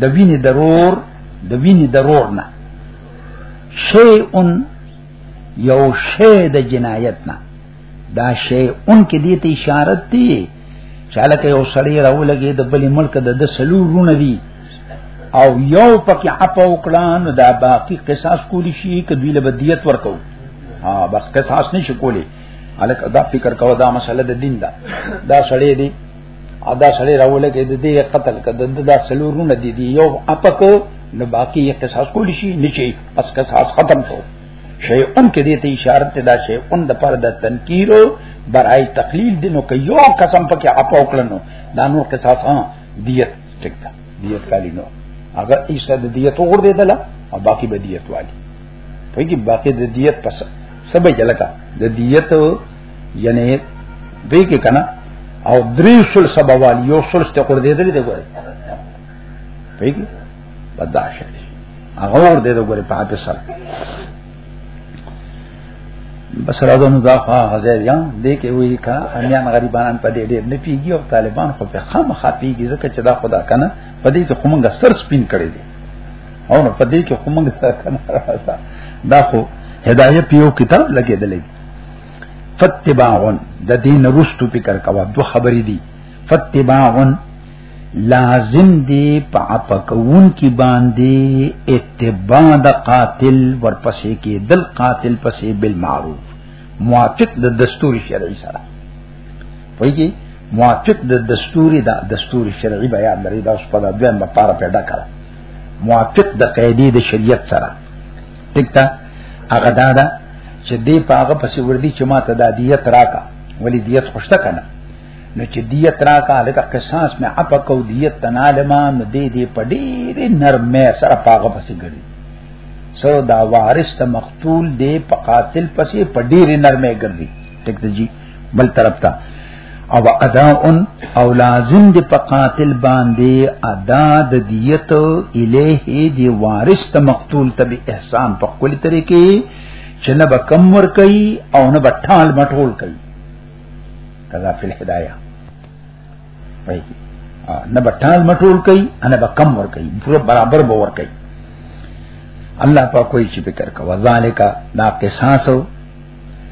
[SPEAKER 1] د ویني ضرور د ویني ضرور نه شیئن یو شی د جنایت نه دا شیئن کې دې ته اشاره دی چاله کې یو سړی راولګي د بلی ملک د د سلورونه دی او یو پکې اپ وکړه نو دا باقی قصاص کولی شي ک دوی له بدیت ورکو ها بس قصاص نشي کولی الک دا فکر کوه دا مسله د دین دا دا سړی دی ادا سړی راوله کې د دې قتل کده د دا سلورونه دي دي یو اپک نو باقی اقتصاص کول شي نشي پس کا ساس ختم شو شی ان کې دې ته اشاره ته دا شی ان د پر د تنکیر برای تقلیل دي نو کې یو قسم پکې اپ وکړنو دا نور کې ساس ها دیت ټیک ده دیت کالی نو اگر ایسه د دیت وګور دې دلا او باقی به دیت والی په کې باقی د دیت پس سبې جلکا د دیت یعنی دوی کې کنه او درې سل سبوال یو سل ست قر دې دې ګوره پیګي بداشه هغه ور دې ګوره په حد سره بس راځو نو دا خوا حاضر یم دې کې وی کا امیان غریبانان په دې ډېر نه پیږي او طالبان خو په خام خاپیږي ځکه چې دا خدا کنه په دې کې کومنګ سر سپین کړی دی او نو په دې کې کومنګ سر کنه دا خو هدايه پیو کتاب لګېدلې فتباعن د دین رستو فکر کوا دو خبرې دي فتباعن لازم دی په اپکون کې باندې اتباع د قاتل ورپسې کې دل قاتل پسې بالمعروف موافق د دستور شرعي سره وایي موافق د دستور د دستور شرعي بیان لري دا اوس په دویم لپاره پیدا کړه موافق د قیدې د شریعت سره ټکتا هغه دا ده چې دی په هغه پسې وردی چې ما ته دا دیت راکا ولی دیت خوشته کنه نو چې دیت راکا لکه قصاص مې اپ کو دیت تنالما نو دی دی په ډېر نرمه سره پاغه پسې ګرځي سو دا وارث ته مقتول دی په قاتل پسې په ډېر نرمه ګرځي ټکتا جی بل طرف ته او اداء او لازم دی په قاتل باندې ادا د دیت الیه دی وارث ته مقتول ته به احسان په کلی طریقې چې نه به کم ور کوي او نه به ټال مټول کوي کذا فی الهدایه وای نه به ټال مټول کوي نه به کم ور کوي پورا برابر به ور کوي الله په کوئی چې فکر کا وذالک دا قصاص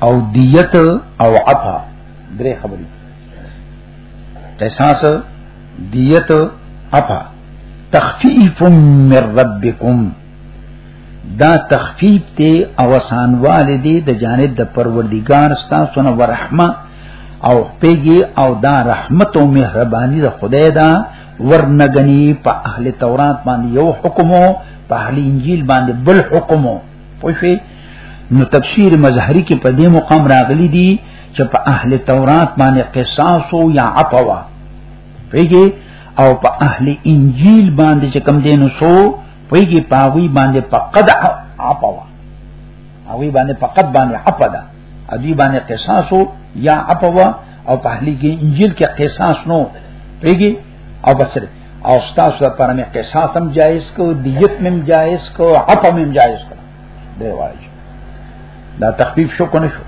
[SPEAKER 1] او دیت او عفا درې خبرې قصاص دیت عفا تخفیف من ربکم دا تخفیف ته او آسانواله دی د جانب د پروردگار ستاسو نه ورحمه او پیږي او دا رحمت او مهرباني د خدای دا ورنګنی په اهل تورات باندې یو حکمو په اهل انجیل باندې بل حکمو پوښي نو تفسیر مظهری کې په دې مقام راغلی دی چې په اهل تورات باندې قصاص او یا عفوا پیږي او په اهل انجیل باندې چې کم دینو سو پیږي پاوی باندې فقد عفوا او وی باندې فقد باندې عفوا ده ادي باندې قصاص او یا عفوا او په اهل انجیل کې قصاص نو پیږي او بسره او استاد لپاره مې قصاص هم جایز کو دیت مې جایز کو عفو مې جایز کو دی واجب دا تخفیف شو کنه شو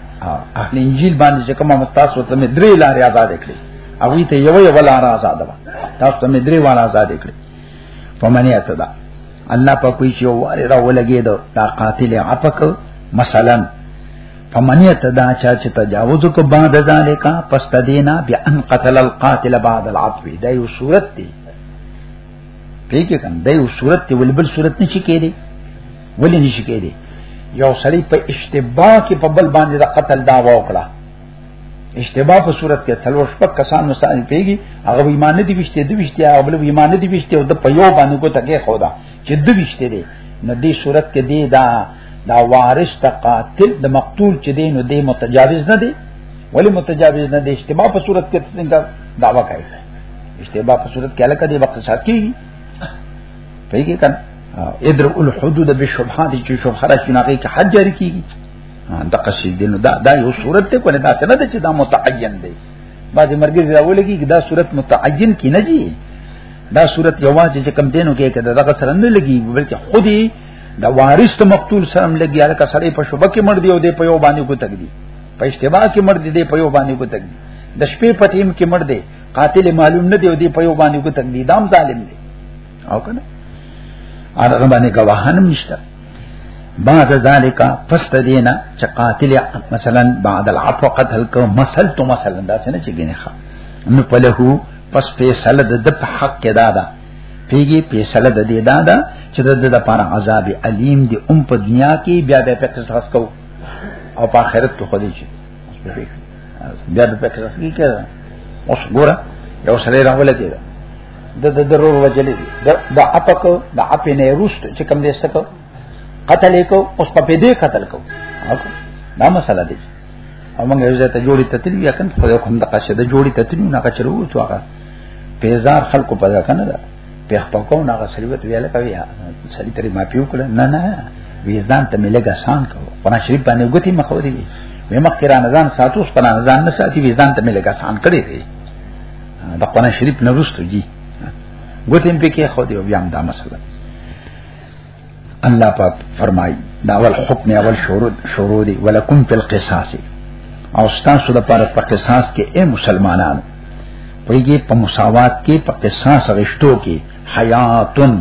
[SPEAKER 1] اهل انجیل باندې چې کومه مستاسو ته مې درې لارې آزاد کړې هغه ته یو یو لار آزاد و تاسو ته مې درې واره آزاد کړې په معنی ته دا الله په کوئی چې واره را ولګې دا تا قاتل عفق مثلا په معنی ته دا چا چې تجاوز کو بعد ذالک پس تدینا بیا ان قتل القاتل بعد العفو دا یو صورت دی پیګه کم دا یو صورت دی ولې بل صورت نه شي کېدی ولې نه شي کېدی یو سړی په اشتباه کې په بل باندې د قتل دعوا وکړه اشتباه په صورت کې څلور شپږ کسان مثال پیږي هغه ایمان نه دی وشته دی وشته هغه بل ایمان نه دی وشته او د په یو باندې کو تکي خودا چې دی وشته دی نو دې صورت کې دی دا دا وارث ته قاتل د مقتول چې دی نو دی متجاوز نه دی ولی متجاوز نه دی اشتباه په صورت کې څنګه دعوا کوي اشتباه په صورت کې الکه دی وخت صاحب کی په کې کنه ادر الحدود بالشبهات چې شبهه را شناغي کې حد جاری کیږي دا قصید نو دا دا یو صورت ته کونه دا څنګه چې دا متعین دی بعضی مرګي راول کی دا صورت متعین کی نه جی دا صورت یوازې چې کم دینو کې کده دغه سره نه لګي بلکې خودي دا وارث مقتول سره لګي الکه سره په شوبه کې مړ دی او دی په یو باندې کو تک دی په اشتباه کې مړ دي په یو باندې کو تک د شپې په ټیم کې مړ دي قاتل معلوم نه دی او دی په یو باندې کو تک دي دام ظالم دی او کنه هغه باندې گواهان نشته بعد ذالک پس دینا چې قاتل مثلا بعد العفو قتل کو مثل تو مثلا دا څنګه چې ګنه ښه نو په له پس فیصله د په حق کې دادا پیږي فیصله د دې دادا چې د د لپاره عذاب الیم دی ام په دنیا کې بیا به په قصاص کو او په آخرت کې خدای شي بیا د پکې رسمي کړه اوس ګوره یو سره راولې کېده د د ضرور وجلې د اپک د اپ نه روست چې کم دې سکو قتل کو اوس په دې قتل کو دا مسله دی او موږ یو ځای ته جوړی ته تلو یا کنه خو یو کوم د قشه د جوړی ته تلو نه کچرو څو هغه پیزار خلکو پیدا کنه په خپل کو نه غسري وته ویل کوي سړي ترې ما پیو کړ نه نه ویزدان ته ملګ آسان کو قرآن شریف باندې ګوتی مخو دی وی مخ کې رمضان ساتو اوس قرآن ځان نه ساتي ویزدان ته ملګ آسان کړی دی دا قرآن شریف نه رستو جی ګوتیم پکې خو دی بیا هم دا مسله الله پاک فرمایي دا ول حکم اول شروع شروع دي ولکم فی القصاص او تاسو د پاره په قصاص کې اے مسلمانانو پویږي په مساوات کې په قصاص غشتو کې حیاتن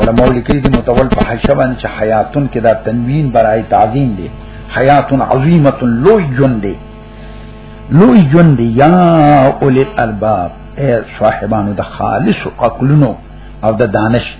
[SPEAKER 1] علماء لیکلي دي متول په حشبان چې حیاتن کې دا تنوین برای تعظیم دي حیاتن عظیمه لوی جون دي لوی جون دي یا اول الالباب اے صاحبانو د خالص عقلونو او د دانش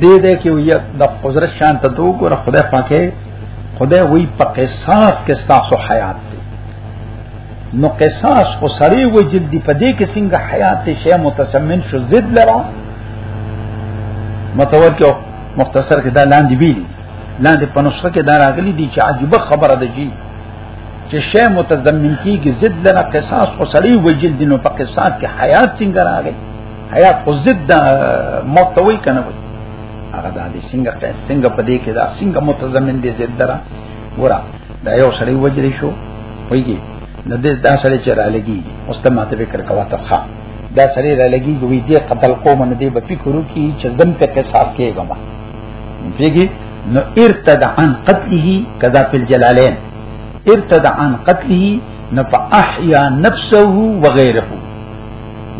[SPEAKER 1] دې دې کې وي د قدرت شان ته دوه ګره خدای پاکه خدای وی په قصاص کې تاسو حیات دی نو قصاص خو سړی و جلدی په دې کې څنګه حیات شی متسمن شو ضد لرا متوجه مختصر کې دا لاندې ویلي لاندې په نسخه کې دا راغلي دي چې عجيبه خبره ده جی چې شی متضمن کیږي ضد لرا قصاص خو سړی و جلدی نو په قصاص کې حیات څنګه راغی حیات خو ضد موت ته وای کنه وای هغه د دې څنګه څنګه په دې کې دا څنګه متضمن دي ضد درا ورا دا یو سړی وجري شو وایي نو دې دا سړی چې را لګي اوس ته ماته فکر کوا ته ښا دا سړی را لګي دوی دې قتل کوم نه دې به فکرو کې چې دم په کې صاف کېږم پیږي نو ارتد عن قتله کذا فی الجلالین ارتد عن قتله نفع احیا نفسه وغیره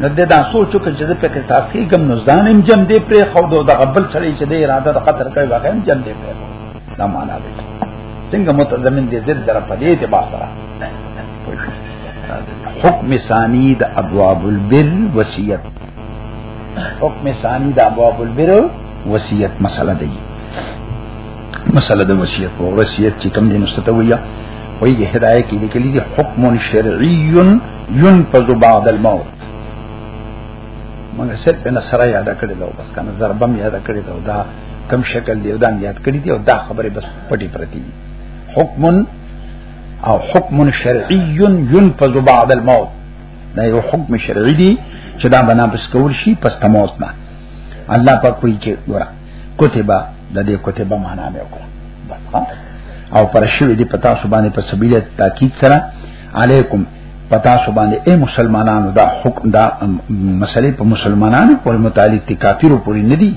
[SPEAKER 1] نو د دا سوچو کې چې د پکې ساسي کم نو ځانم جم دې پرې خو دو د قبل سړی چې د اراده د قطر کوي واقعا جم دې پرې دا معنا دی څنګه متضمن دې زر در په دې ته باسره حکم ثانی د ابواب البر وصیت حکم ثانی د ابواب البر وصیت مسله دی مسله د وصیت او وصیت چې کوم دي مستتویه ویږي هدايه کې لیکلي دي حکم شرعي ينفذ بعد الموت مګر سر په نصره یاد کړی دا بس کنه ضربم یاد کړی دا دا کم شکل دی دا یاد کړی دی او دا خبره بس پټي پرتی حکم او حکم شرعي ينفذ بعد الموت دا یو حکم شرعي دی چې دا بنا بس کول شي پس تموت نه الله پاک کوئی کې ګورا کتبه د دې کتبه معنا مې وکړه بس ها او پر شوی دی پتا سو باندې په سبیل تاکید سره علیکم پتا سو باندې اے مسلمانانو دا حکم دا مسلې په مسلمانانو پر متعلق دي کافرو پورې نه دي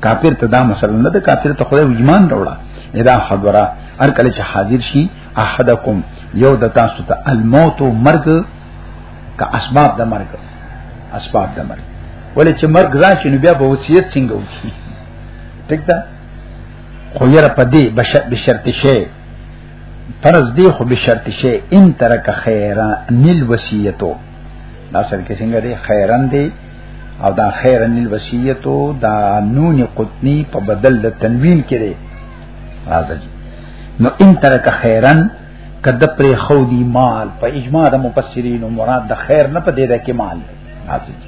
[SPEAKER 1] کافر ته دا مسله نه ده کافر ته خدای ایمان راوړه ادا حضرا هر کله چې حاضر شي احدکم یو د تاسو ته الموت مرګ که اسباب د مرګ اسباب د مرګ ولې چې مرګ راشي نو بیا به وصیت څنګه وکړي ټیک ده خو یره په دې بشرط شی فرض دی خو بشرط شی ان ترک خیرا نل وصیتو دا سر کې څنګه دی خیرن دی او دا خیرن نل وصیتو دا نون قطنی په بدل د تنوین کې دی راځي نو ان ترک خیرن کده پر خودی مال په اجماع د مفسرین مراد د خیر نه په دې ده کې مال حاصل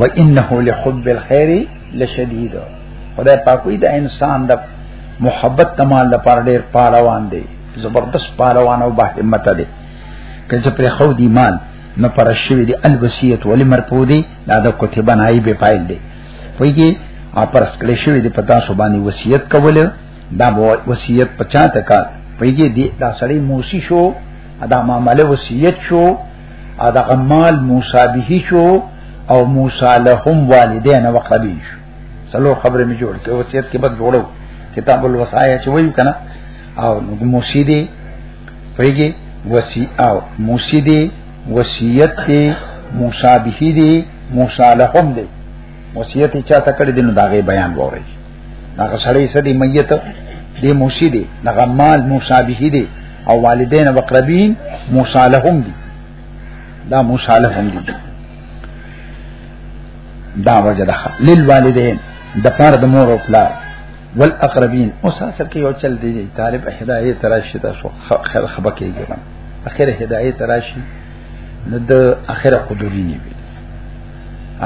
[SPEAKER 1] و انه لحب الخير لشدید خدای پاکوی د انسان د محبت تمال لپاره ډیر پالوان دی زبردست پالوان او با همت دی کله پر خو دی ایمان نو پر شوی دی الوصیت ولی مرپودی دا د کتبه نایب فایل دی ویږي اپرس کله شوی دی پتا سو باندې وصیت کوله دا وصیت پچا تکا پیږي دی دا سړی موسی شو دا معاملې وصیت شو دا غمال موسی به شو او موسی لهم والدین وقبی شو سلو خبره می جوړ کې وصیت کې بد جوړو کتاب الوصایا چې وایو کنه او موسی دی پیږي وصی او موسی دی وصیت دی موسی به دی موسی لهم دی وصیت چا تکړه دین داغه بیان وره هغه سړی سړي میت دی موسی دی هغه مال موسی به دی او والدین او اقربین موسی لهم دی دا موسی لهم دی دا وجه ده للوالدین د پاره د مور او پلار والاقربین اوس اصل کې یو چل دی طالب هدایت راشي تاسو خیر خبر کېږي اخر هدایت راشي نو د اخره قدوری نیوی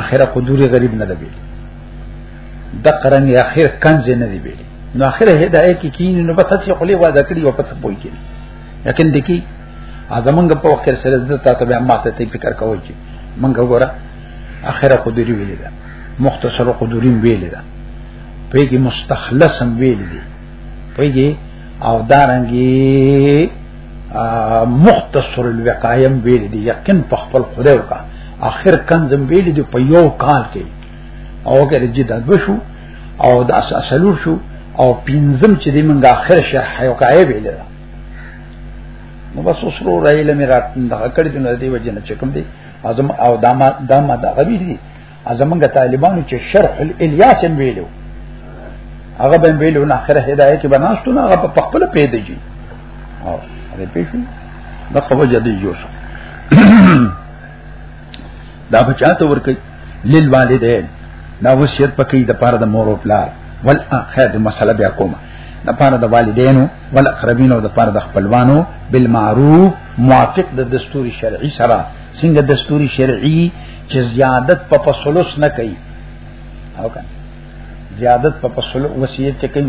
[SPEAKER 1] اخره قدوری غریب نه دی د قرن اخر کنز نه دی ویلي نو اخر هدايت کې کینی نو بس چې خلی وعده کړی او پس پوي کړي لیکن دکی ازمنګ په وخت سره د تاسو به ماته ته فکر کوی چې منګه ګوره اخره قدری ویلې ده مختصر قدری ویلې ده پیږي مستخلص ویلې دي پیږي او دارنګي مختصر الوقایم ویلې دي یقین په خپل خدای وکا اخر کنزم ویلې دي په یو کال کې او کله چې دا دو شو او دا سلور شو او پینځم چې دې منګه اخر شرح یو کای ویل نو بس اوس رو رایل مې رات دغه کړی د دې وجه نه چکم دی اعظم او داما داما دا غوی دي ازمنګ طالبانو چې شرح الیاس ویلو هغه به ویلو نه اخره هدايه کې بناستو نه هغه په خپل پیدا جی او دې پېښې دا خو جدي جوړ دا بچاته ورکړي للوالدین دا وصیت پکې د پاره د مور او پلار ول اخر د مسله بیا کومه د پاره د والدینو ول اقربینو د پاره د خپلوانو بالمعروف موافق د دستور شرعي سره څنګه دستور شرعي چې زیادت په پسلوس نه کوي او کنه زیادت په پسلو وصیت چې کوي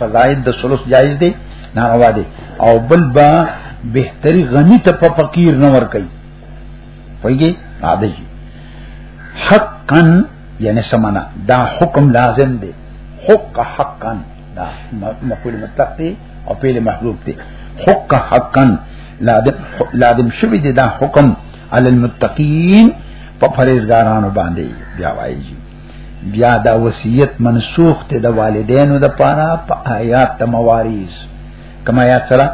[SPEAKER 1] په زائد د سلوس جایز دی نه روا دی او بل با بهتري غنی ته په فقیر نه ور کوي وایي عادي حقا یعنی سمانا دا حکم لازم دی حق حقا دا مقول مطلق دی او فعل محذوف دی حق حقا لازم لازم شوی دی دا حکم علی المتقین په فرزګارانو باندې بیا وایي بیا دا وصیت منسوخ ته د والدینو د پاره په آیات د مواریث کما یا سره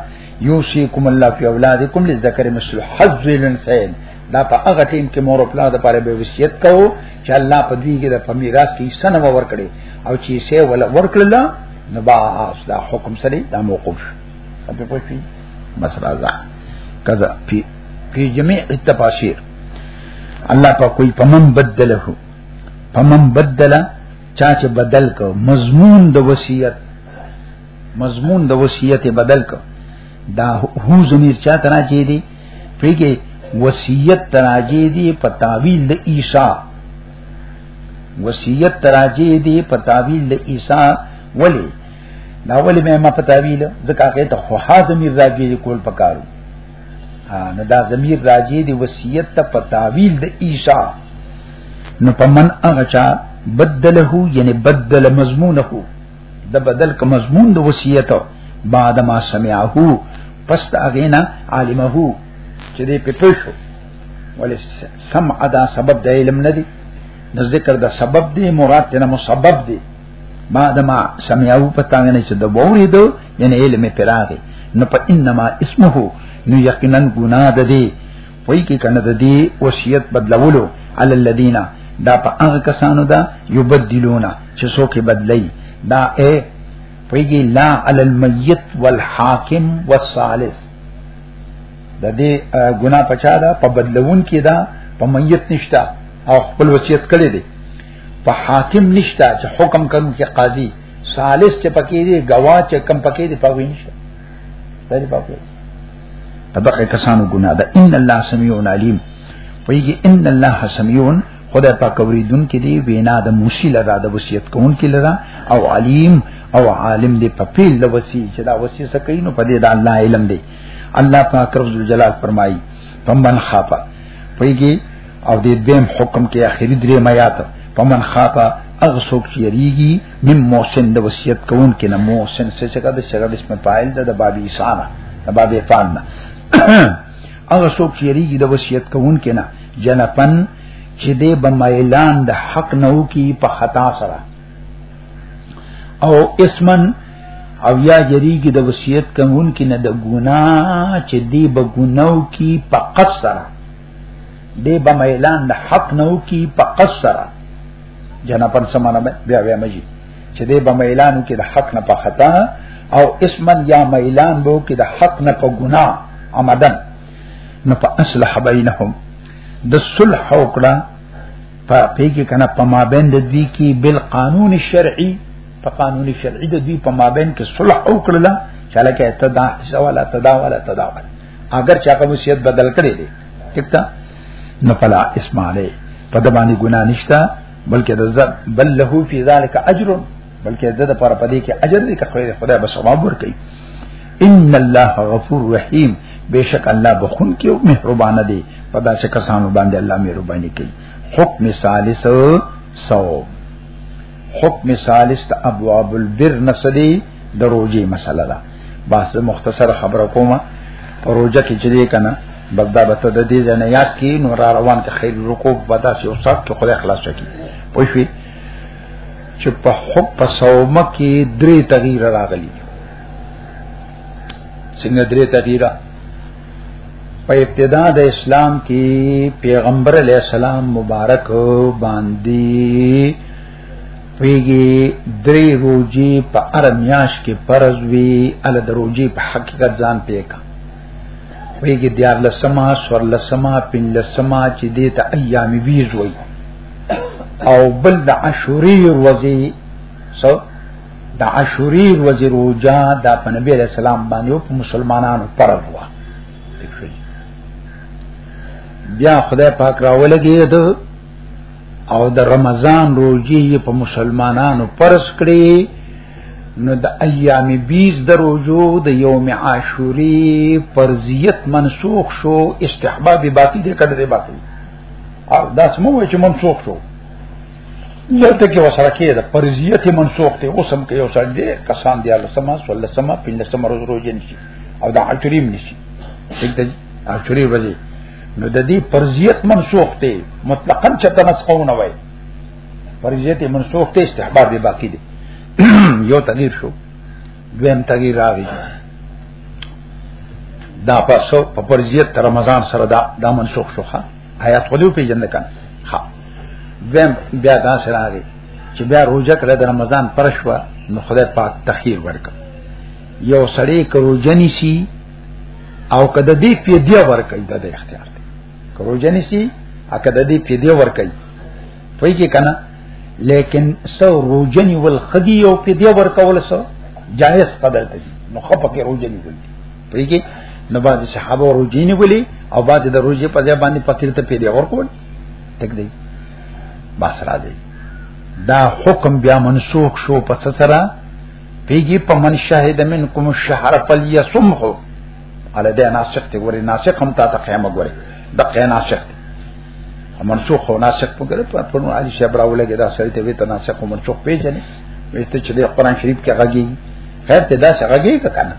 [SPEAKER 1] یوسیکم الله فی اولادکم للذکر مثل حظ الانثیین دا په هغه ټیم کې مور او پلار د پاره به وصیت کوو چې الله په دې کې د فمیراث کې سنه ورکړي او چې سه ولا ورکړل نو با دا حکم سره دا موقوف په پوښتنه مسله ځه کذا فی فی جميع التفاسیر الله په کوئی پمن بدله پمن بدله چا چې بدل کو مضمون د وصیت مضمون د وصیت بدل ک دا هو زمير چا ترا چي دي پرګه وصیت تراجی دی په تعویل د عیسی وصیت تراجی دی په تعویل د عیسی ولی دا ولی مې ما په تعویل ځکه هغه ته خو حازم راجی دی کول پکارو ها نو دا ضمیر راجی دی وصیت ته په تعویل د عیسی نو په من هغه چا بدله یعنی بدل مضمونه د بدل کوم مضمون د وصیت بعد ما سمعه پس دا غینا عالمه چې دې په پښو ولې سمع دا سبب د علم نه دی د ذکر دا سبب دی مراد ته مسبب دی بعد ما سمعه پس دا غینا چې د ووري دو یعنی علم پراغي نو په انما اسمه نو یقینا ګناه ده دی وای کی کنه د دې وصیت بدلولو علی الذین دا په هغه کسانو دا یبدلونا چې څوک بدلی دا اے پیږي لا علی المیت والحاکم والثالث د دې ګنا پچا دا په بدلون کې دا په میت نشتا او خپل وصیت کړی دی په حاکم نشتا چې حکم کوي کې قاضي ثالث چې پکې دی گواه چې کم پکې دی پوي نشته دغه په خپل دغه کسانو ګناه ده ان الله سميع عليم ویږي ان الله سميع خدای پاک اوریدون کې دی وینا د موسی لرا د وصیت کون کې لرا او علیم او عالم دی په پیل د وصی چې دا وصی سکه نو په دې د الله علم دی الله پاک رب جلال فرمایي پمن خافا پېږي او دې دیم حکم کې اخیری درې میات پمن خافا اغه څوک چې یریږي من محسن د وصیت کون کې نه محسن څه څه کده چې د اسم فاعل ده د باب ایسانه د باب فعل نه هغه څوک چې ریږي د وصیت کون کې نه جنپن چې دې بمایلان د حق نه کی په خطا سره او اسمن او یا جریږي د وصیت کون کې نه د ګنا چې دې بګناو کی په قصره دی به اعلان د حق نو کی په قصره جنپن سمانه بیا بیا مجي چې دی به اعلان کی د حق نه په خطا او اسمن یا اعلان بو کی د حق نه په ګنا عمدن نو په اصلح بینهم د صلح وکړه په پیګه کنه په مابین د دوی کی بل قانون شرعي په قانون شرعي د دوی په مابین کې صلح وکړه چې لکه تدا ولا تدا ولا تدا ولا اگر چا کوم شی بدل کړی دی ټیک تا نه فلا اسم علی په د باندې ګناه نشته بلکې د زب بل له فی ذلک اجر بلکې د د پر پدې کې اجر دی که خیر خدای به ثواب ورکړي ان الله غفور رحیم بیشک الله بخون کې مهربان دی په داسې کسانو باندې الله مهرباني کوي حکم ثالث سو حکم ثالث د ابواب البر نسدي د روزي مسله ده بس مختصر خبره کوم روزه کې چې کنه بس دا به ته د دې ځنه یاد کی نو را روان کې خیر رکو به داسې او سات کې خدای خلاص کی پوه شئ چې په حب په صوم کې درې تغییر راغلي څنګه درې تغیرا په ابتدا د اسلام کې پیغمبر علی السلام مبارک باندې پیږي درې روزي په ارمیاش کې فرض وی ال دروزي په حقیقت ځان پیګه پیږي دیار لسما سور لسما پن لسما چې دې ته ایام ویز وی او بل د عاشوري ورځي سو so, د عاشوری ورځې روزه د نبی علیہ السلام باندې او مسلمانانو فرض و بیا خدای پاک راولګي د او د رمضان روزي په مسلمانانو فرض کړی نو د ایام 20 د روزو د یوم عاشوری فرضیت منسوخ شو استحباب باقی دې کړه دې باقی او دا سمو چې منسوخ شو دلته کې وسره کې ده فرضیت منسوخ ته اوسم کې یو سړ دې کسان دی الله سما صلی الله سما پنځه سما روز روزه نشي او دا اټریم نشي دې اټری وځي نو د دې فرضیت منسوخ ته مطلقاً چته نسخونه وای فرضیت منسوخ ته استحباب به باقی دي یو تغییر شو دویم تغییر راغی دا پاسو په فرضیت رمضان سره دا دا منسوخ شو ښا آیات خو دې پیژندل کړه ها بیا بیا دا سره راغی چې بیا روزه کړه د رمضان پرشوا نو خدای پاک تخیر ورک یو سړی کروجنی سی او کده دې پیډیا ورک د اختیار دی کروجنی سی ا کده دې پیډیا ورک پوی کې کنه لیکن سو روجنی ول خدی او پیډیا ورکول سو جائز قدر دی نو خپکه روجنی ول پریږي نو بعض صحابه روزي نه ولي او بعض د روزي په ځای باندې فقیر ته پیډه ورکول تک دی بس را دی دا حکم بیا منسوخ شو په سره پیږي په من شاهد منکم الشهر فليصمه علي دا ناسخ دی ګوري ناسخ هم تا ته قیامه ګوري د قیا ناسخ دی منسوخ او ناسخ په ګره په پرونو علي شیب راولګي دا سړی ته وی ته ناسخ او منسوخ پیژنې وي ته چې د قران شریف کې غږی خیر ته دا څنګه غږی کنه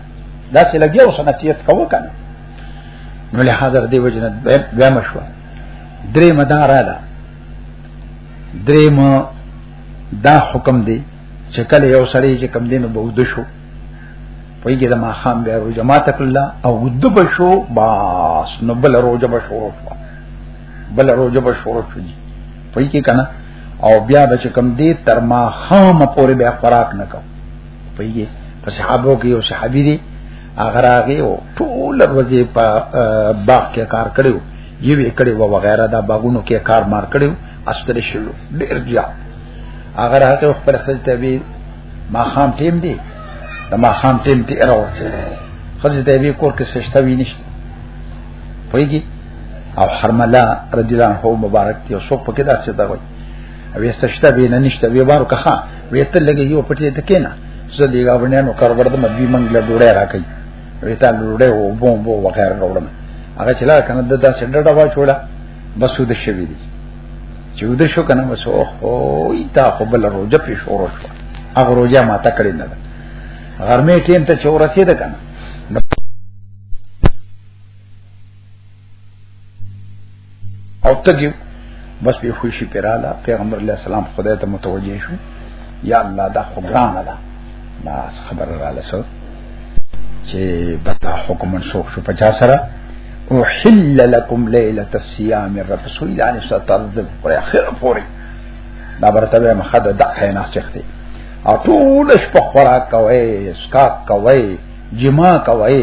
[SPEAKER 1] دا چې لګي او سنتیت کوو کنه نو له حاضر دی وجنه بیا مشو درې مدار اله درې ما دا حکم دی چې کله یو سړی چې کم دینو به ود شو پویږي د ما خام بیا رو جماعت کله او ود به شو باس نو بل روزه به شو بل روزه به شو پویږي کنه او بیا به چې کم دی تر ما خام پورې بیا خوراک نه کوو پیږي په صحابو کې یو صحابي دی هغه راغی او ټول ورځې په باغ کې کار کړو یو یې کړو او وغیرہ دا باغونو کې کار مار کړو استری شو ډیر بیا هغه راغی خپل خپل ته وی ما خام ټیم دی د ما خام ټیم تی راوځي خځه ته وی کور کې سشته وی نشته پیږي او حرملا رضی الله عنه مبارک یو څوک پکې دا څه دا وایي وې سشته به نه نشته وې بار کخه وې ته لګي یو پټې ته کینا زه دی غاونانو کار وردم بي منګ له ډوړې راکې وې تا ډوړې او بوم بو وغیر راوړم هغه چې لا کنه د داسې ډډه وا چوړه بس ود شوی دی چې ود شو کنه بس او هو تا خو بل روزه په شورو شو هغه روزه ما تا کړی نه غرمه ټیم ته چورسې ده کنه او تګي بس په خوشي پیراله پیغمبر علیه السلام خدای ته متوجه شو یا الله دا خو ګران ده دا خبر را لسو چې بتا حکم منسوخ شو په چا سره او حل لكم ليله الصيام الرسول الله عليه الصلاه والسلام پر اخر پوری دا برته به مخد د حینا سختي او ټول شپه خورا کوي اسکا کوي جما کوي